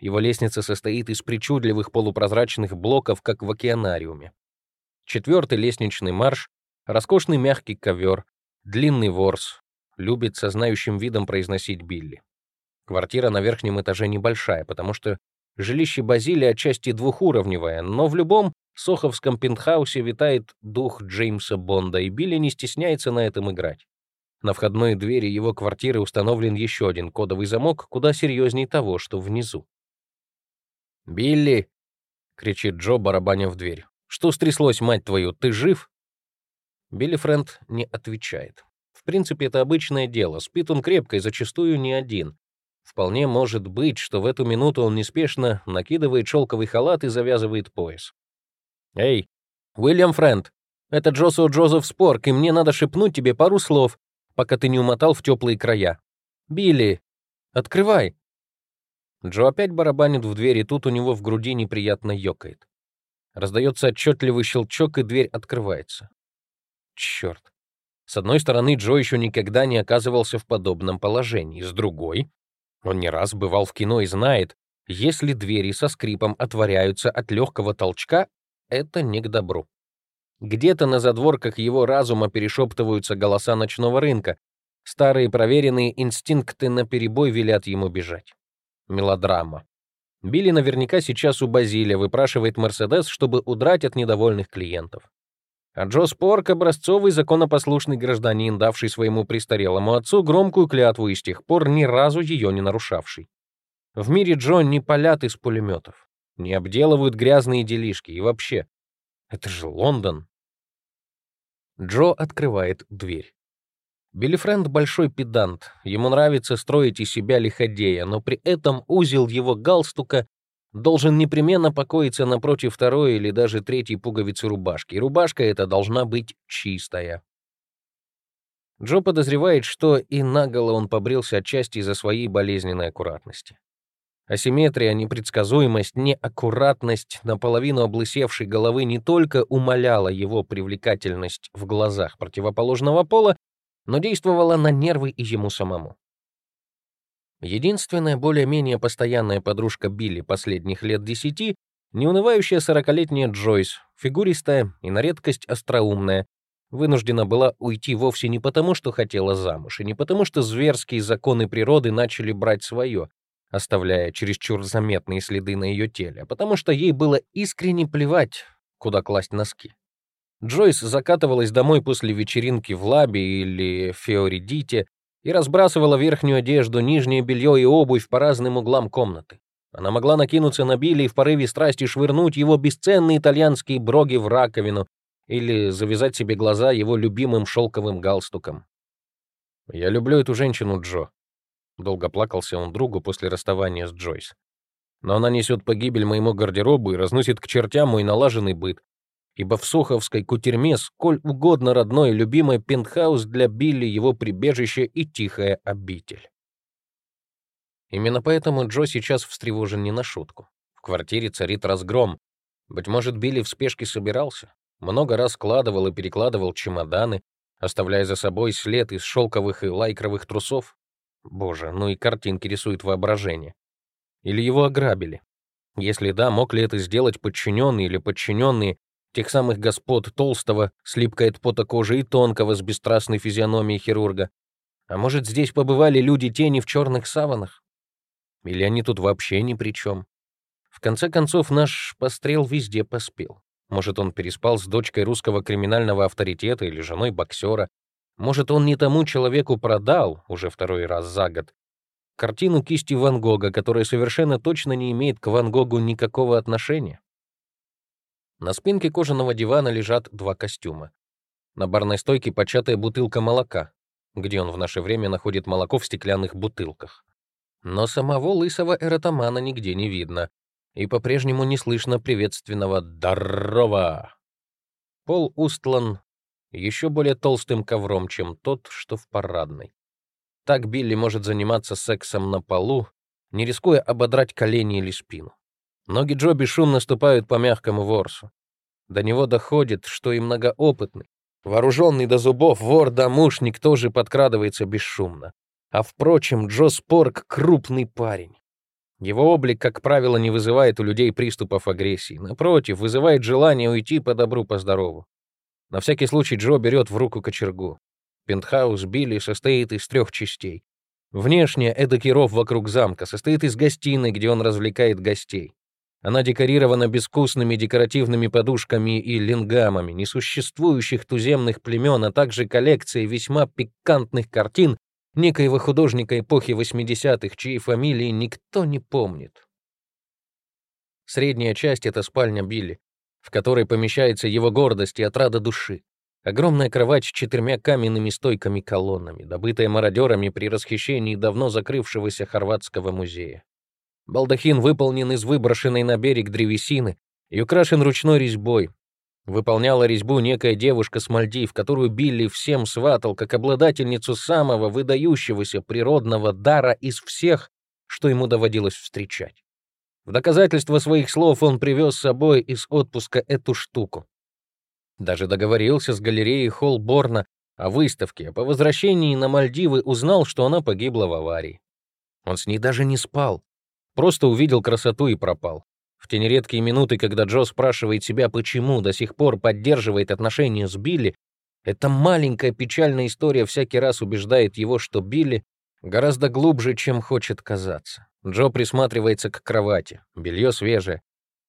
Его лестница состоит из причудливых полупрозрачных блоков, как в океанариуме. Четвертый лестничный марш, роскошный мягкий ковер, длинный ворс, любит со знающим видом произносить Билли. Квартира на верхнем этаже небольшая, потому что Жилище Базилия отчасти двухуровневое, но в любом соховском пентхаусе витает дух Джеймса Бонда, и Билли не стесняется на этом играть. На входной двери его квартиры установлен еще один кодовый замок, куда серьезней того, что внизу. «Билли!» — кричит Джо, барабаня в дверь. «Что стряслось, мать твою, ты жив?» Билли Френд не отвечает. В принципе, это обычное дело. Спит он крепко и зачастую не один. Вполне может быть, что в эту минуту он неспешно накидывает шелковый халат и завязывает пояс. «Эй, Уильям Фрэнд, это Джосо Джозеф Спорк, и мне надо шепнуть тебе пару слов, пока ты не умотал в теплые края. Билли, открывай!» Джо опять барабанит в дверь, и тут у него в груди неприятно ёкает. Раздается отчетливый щелчок, и дверь открывается. Черт. С одной стороны, Джо еще никогда не оказывался в подобном положении, с другой он не раз бывал в кино и знает, если двери со скрипом отворяются от легкого толчка, это не к добру. Где-то на задворках его разума перешептываются голоса ночного рынка. Старые проверенные инстинкты наперебой велят ему бежать. Мелодрама. Билли наверняка сейчас у Базилия выпрашивает Мерседес, чтобы удрать от недовольных клиентов. А Джо Спорк — образцовый законопослушный гражданин, давший своему престарелому отцу громкую клятву и с тех пор ни разу ее не нарушавший. В мире Джо не палят из пулеметов, не обделывают грязные делишки, и вообще, это же Лондон. Джо открывает дверь. Билли Френд большой педант, ему нравится строить из себя лиходея, но при этом узел его галстука должен непременно покоиться напротив второй или даже третьей пуговицы рубашки, и рубашка эта должна быть чистая. Джо подозревает, что и наголо он побрился отчасти из-за своей болезненной аккуратности. Асимметрия, непредсказуемость, неаккуратность наполовину облысевшей головы не только умаляла его привлекательность в глазах противоположного пола, но действовала на нервы и ему самому. Единственная более-менее постоянная подружка Билли последних лет десяти — неунывающая сорокалетняя Джойс, фигуристая и на редкость остроумная, вынуждена была уйти вовсе не потому, что хотела замуж, и не потому, что зверские законы природы начали брать свое, оставляя чересчур заметные следы на ее теле, а потому что ей было искренне плевать, куда класть носки. Джойс закатывалась домой после вечеринки в Лабе или Феоридите и разбрасывала верхнюю одежду, нижнее белье и обувь по разным углам комнаты. Она могла накинуться на Билли и в порыве страсти швырнуть его бесценные итальянские броги в раковину или завязать себе глаза его любимым шелковым галстуком. «Я люблю эту женщину, Джо», — долго плакался он другу после расставания с Джойс. «Но она несет погибель моему гардеробу и разносит к чертям мой налаженный быт ибо в Суховской кутерьме сколь угодно родной и любимый пентхаус для Билли его прибежище и тихая обитель. Именно поэтому Джо сейчас встревожен не на шутку. В квартире царит разгром. Быть может, Билли в спешке собирался. Много раз складывал и перекладывал чемоданы, оставляя за собой след из шелковых и лайкровых трусов. Боже, ну и картинки рисует воображение. Или его ограбили. Если да, мог ли это сделать подчиненный или подчиненные, тех самых господ Толстого с от пота кожи и Тонкого с бесстрастной физиономией хирурга. А может, здесь побывали люди-тени в черных саванах? Или они тут вообще ни при чем? В конце концов, наш пострел везде поспел. Может, он переспал с дочкой русского криминального авторитета или женой боксера. Может, он не тому человеку продал, уже второй раз за год, картину кисти Ван Гога, которая совершенно точно не имеет к Ван Гогу никакого отношения. На спинке кожаного дивана лежат два костюма. На барной стойке початая бутылка молока, где он в наше время находит молоко в стеклянных бутылках. Но самого лысого эротомана нигде не видно, и по-прежнему не слышно приветственного «Здорово!». Пол устлан еще более толстым ковром, чем тот, что в парадной. Так Билли может заниматься сексом на полу, не рискуя ободрать колени или спину. Ноги Джо бесшумно ступают по мягкому ворсу. До него доходит, что и многоопытный, вооруженный до зубов вор-домушник тоже подкрадывается бесшумно. А впрочем, Джо Спорк — крупный парень. Его облик, как правило, не вызывает у людей приступов агрессии. Напротив, вызывает желание уйти по добру, по здорову. На всякий случай Джо берет в руку кочергу. Пентхаус Билли состоит из трех частей. Внешне эдакий ров вокруг замка состоит из гостиной, где он развлекает гостей. Она декорирована безвкусными декоративными подушками и лингамами несуществующих туземных племен, а также коллекцией весьма пикантных картин некоего художника эпохи 80-х, чьей фамилии никто не помнит. Средняя часть — это спальня Билли, в которой помещается его гордость и отрада души. Огромная кровать с четырьмя каменными стойками-колоннами, добытая мародерами при расхищении давно закрывшегося хорватского музея. Балдахин выполнен из выброшенной на берег древесины и украшен ручной резьбой. Выполняла резьбу некая девушка с Мальдив, которую Билли всем сватал как обладательницу самого выдающегося природного дара из всех, что ему доводилось встречать. В доказательство своих слов он привез с собой из отпуска эту штуку. Даже договорился с галереей Холборна о выставке, а по возвращении на Мальдивы узнал, что она погибла в аварии. Он с ней даже не спал, Просто увидел красоту и пропал. В те нередкие минуты, когда Джо спрашивает себя, почему до сих пор поддерживает отношения с Билли, Эта маленькая печальная история всякий раз убеждает его, что Билли гораздо глубже, чем хочет казаться. Джо присматривается к кровати, белье свежее.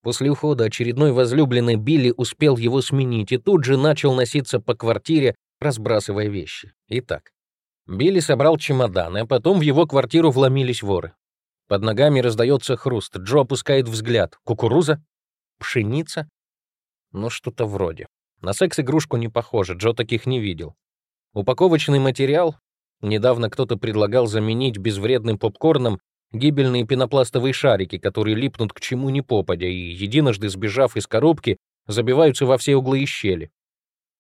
После ухода очередной возлюбленной Билли успел его сменить и тут же начал носиться по квартире, разбрасывая вещи. Итак, Билли собрал чемоданы, а потом в его квартиру вломились воры. Под ногами раздается хруст. Джо опускает взгляд. Кукуруза? Пшеница? Ну, что-то вроде. На секс-игрушку не похоже, Джо таких не видел. Упаковочный материал? Недавно кто-то предлагал заменить безвредным попкорном гибельные пенопластовые шарики, которые липнут к чему ни попадя, и, единожды сбежав из коробки, забиваются во все углы и щели.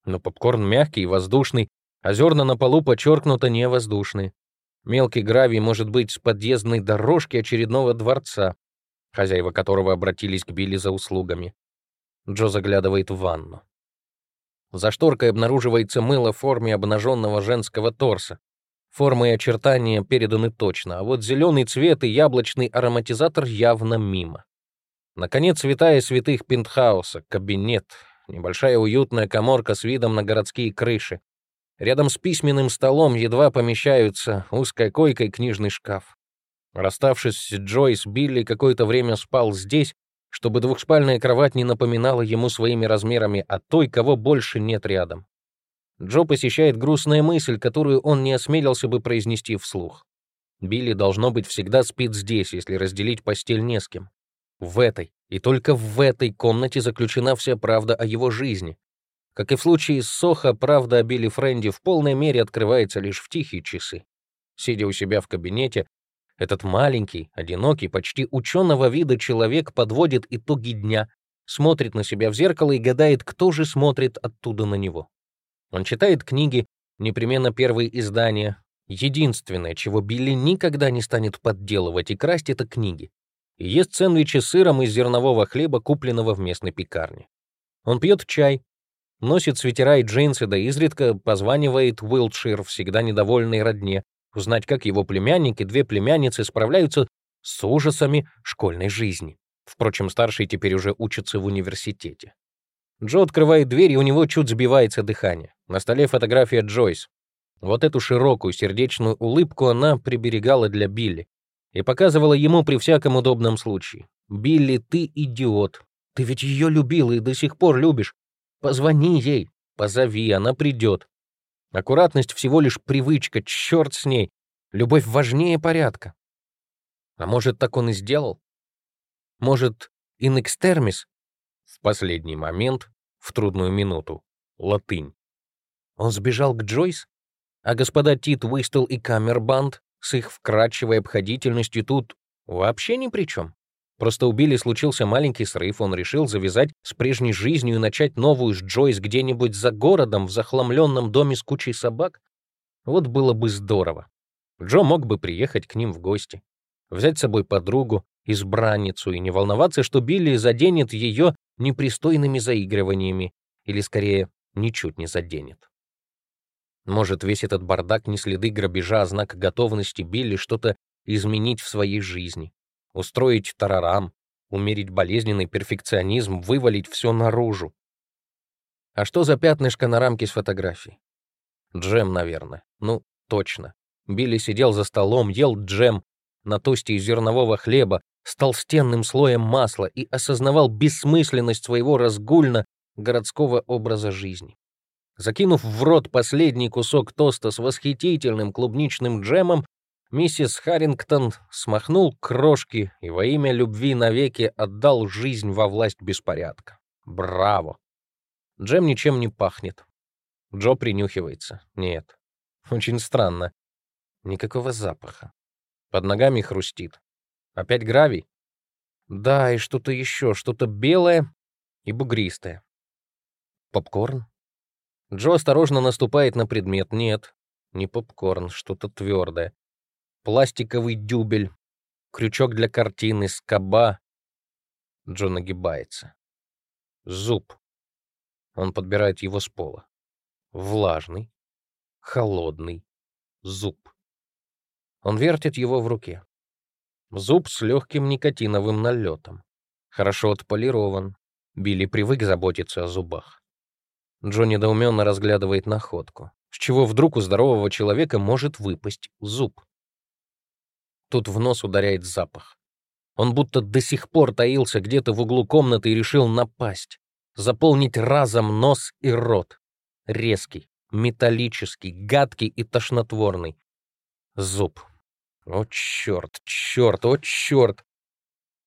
Но попкорн мягкий и воздушный, а зерна на полу подчеркнуто невоздушные. Мелкий гравий может быть с подъездной дорожки очередного дворца, хозяева которого обратились к Билли за услугами. Джо заглядывает в ванну. За шторкой обнаруживается мыло в форме обнаженного женского торса. Формы и очертания переданы точно, а вот зеленый цвет и яблочный ароматизатор явно мимо. Наконец, святая святых пентхауса, кабинет, небольшая уютная коморка с видом на городские крыши. Рядом с письменным столом едва помещаются узкая койка и книжный шкаф. Расставшись с Джойс, Билли какое-то время спал здесь, чтобы двухспальная кровать не напоминала ему своими размерами о той, кого больше нет рядом. Джо посещает грустная мысль, которую он не осмелился бы произнести вслух. Билли, должно быть, всегда спит здесь, если разделить постель не с кем. В этой, и только в этой комнате заключена вся правда о его жизни, как и в случае с Сохо, правда о Билли Френди в полной мере открывается лишь в тихие часы. Сидя у себя в кабинете, этот маленький, одинокий, почти ученого вида человек подводит итоги дня, смотрит на себя в зеркало и гадает, кто же смотрит оттуда на него. Он читает книги, непременно первые издания. Единственное, чего Билли никогда не станет подделывать и красть, это книги. И ест сэндвичи с сыром из зернового хлеба, купленного в местной пекарне. Он пьет чай, Носит свитера и джинсы, да изредка позванивает Уилтшир, всегда недовольный родне, узнать, как его племянник и две племянницы справляются с ужасами школьной жизни. Впрочем, старший теперь уже учится в университете. Джо открывает дверь, и у него чуть сбивается дыхание. На столе фотография Джойс. Вот эту широкую сердечную улыбку она приберегала для Билли и показывала ему при всяком удобном случае. «Билли, ты идиот. Ты ведь ее любил и до сих пор любишь. Позвони ей, позови, она придет. Аккуратность всего лишь привычка, черт с ней. Любовь важнее порядка. А может, так он и сделал? Может, in? В последний момент, в трудную минуту, латынь. Он сбежал к Джойс? А господа Тит, Уистл и Камербанд с их вкрадчивой обходительностью тут вообще ни при чем. Просто у Билли случился маленький срыв, он решил завязать с прежней жизнью и начать новую с Джойс где-нибудь за городом, в захламленном доме с кучей собак. Вот было бы здорово. Джо мог бы приехать к ним в гости, взять с собой подругу, избранницу и не волноваться, что Билли заденет ее непристойными заигрываниями, или, скорее, ничуть не заденет. Может, весь этот бардак не следы грабежа, а знак готовности Билли что-то изменить в своей жизни устроить тарарам, умерить болезненный перфекционизм, вывалить все наружу. А что за пятнышко на рамке с фотографией? Джем, наверное. Ну, точно. Билли сидел за столом, ел джем на тосте из зернового хлеба с толстенным слоем масла и осознавал бессмысленность своего разгульно городского образа жизни. Закинув в рот последний кусок тоста с восхитительным клубничным джемом, Миссис Харрингтон смахнул крошки и во имя любви навеки отдал жизнь во власть беспорядка. Браво! Джем ничем не пахнет. Джо принюхивается. Нет. Очень странно. Никакого запаха. Под ногами хрустит. Опять гравий? Да, и что-то еще, что-то белое и бугристое. Попкорн? Джо осторожно наступает на предмет. Нет, не попкорн, что-то твердое пластиковый дюбель, крючок для картины, скоба. Джо нагибается. Зуб. Он подбирает его с пола. Влажный, холодный зуб. Он вертит его в руке. Зуб с легким никотиновым налетом. Хорошо отполирован. Билли привык заботиться о зубах. Джо недоуменно разглядывает находку. С чего вдруг у здорового человека может выпасть зуб? Тут в нос ударяет запах. Он будто до сих пор таился где-то в углу комнаты и решил напасть, заполнить разом нос и рот. Резкий, металлический, гадкий и тошнотворный. Зуб. О, черт, черт, о, черт!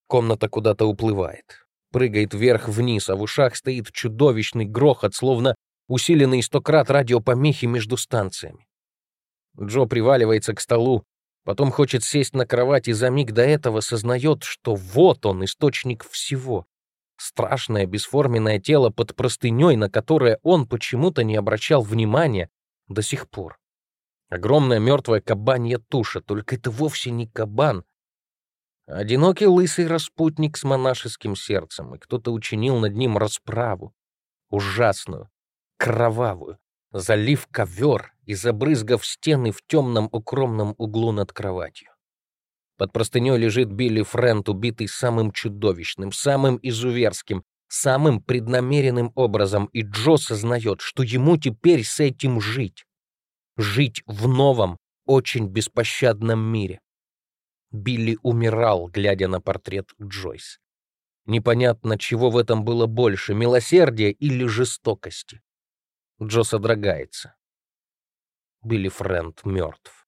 Комната куда-то уплывает. Прыгает вверх-вниз, а в ушах стоит чудовищный грохот, словно усиленный сто крат радиопомехи между станциями. Джо приваливается к столу, потом хочет сесть на кровать и за миг до этого сознает, что вот он, источник всего. Страшное бесформенное тело под простыней, на которое он почему-то не обращал внимания до сих пор. Огромная мертвая кабанья туша, только это вовсе не кабан. Одинокий лысый распутник с монашеским сердцем, и кто-то учинил над ним расправу. Ужасную, кровавую, залив ковер и забрызгав стены в темном укромном углу над кроватью. Под простыней лежит Билли Френт, убитый самым чудовищным, самым изуверским, самым преднамеренным образом, и Джо сознает, что ему теперь с этим жить. Жить в новом, очень беспощадном мире. Билли умирал, глядя на портрет Джойс. Непонятно, чего в этом было больше, милосердия или жестокости. Джо содрогается. Билли Фрэнд мертв.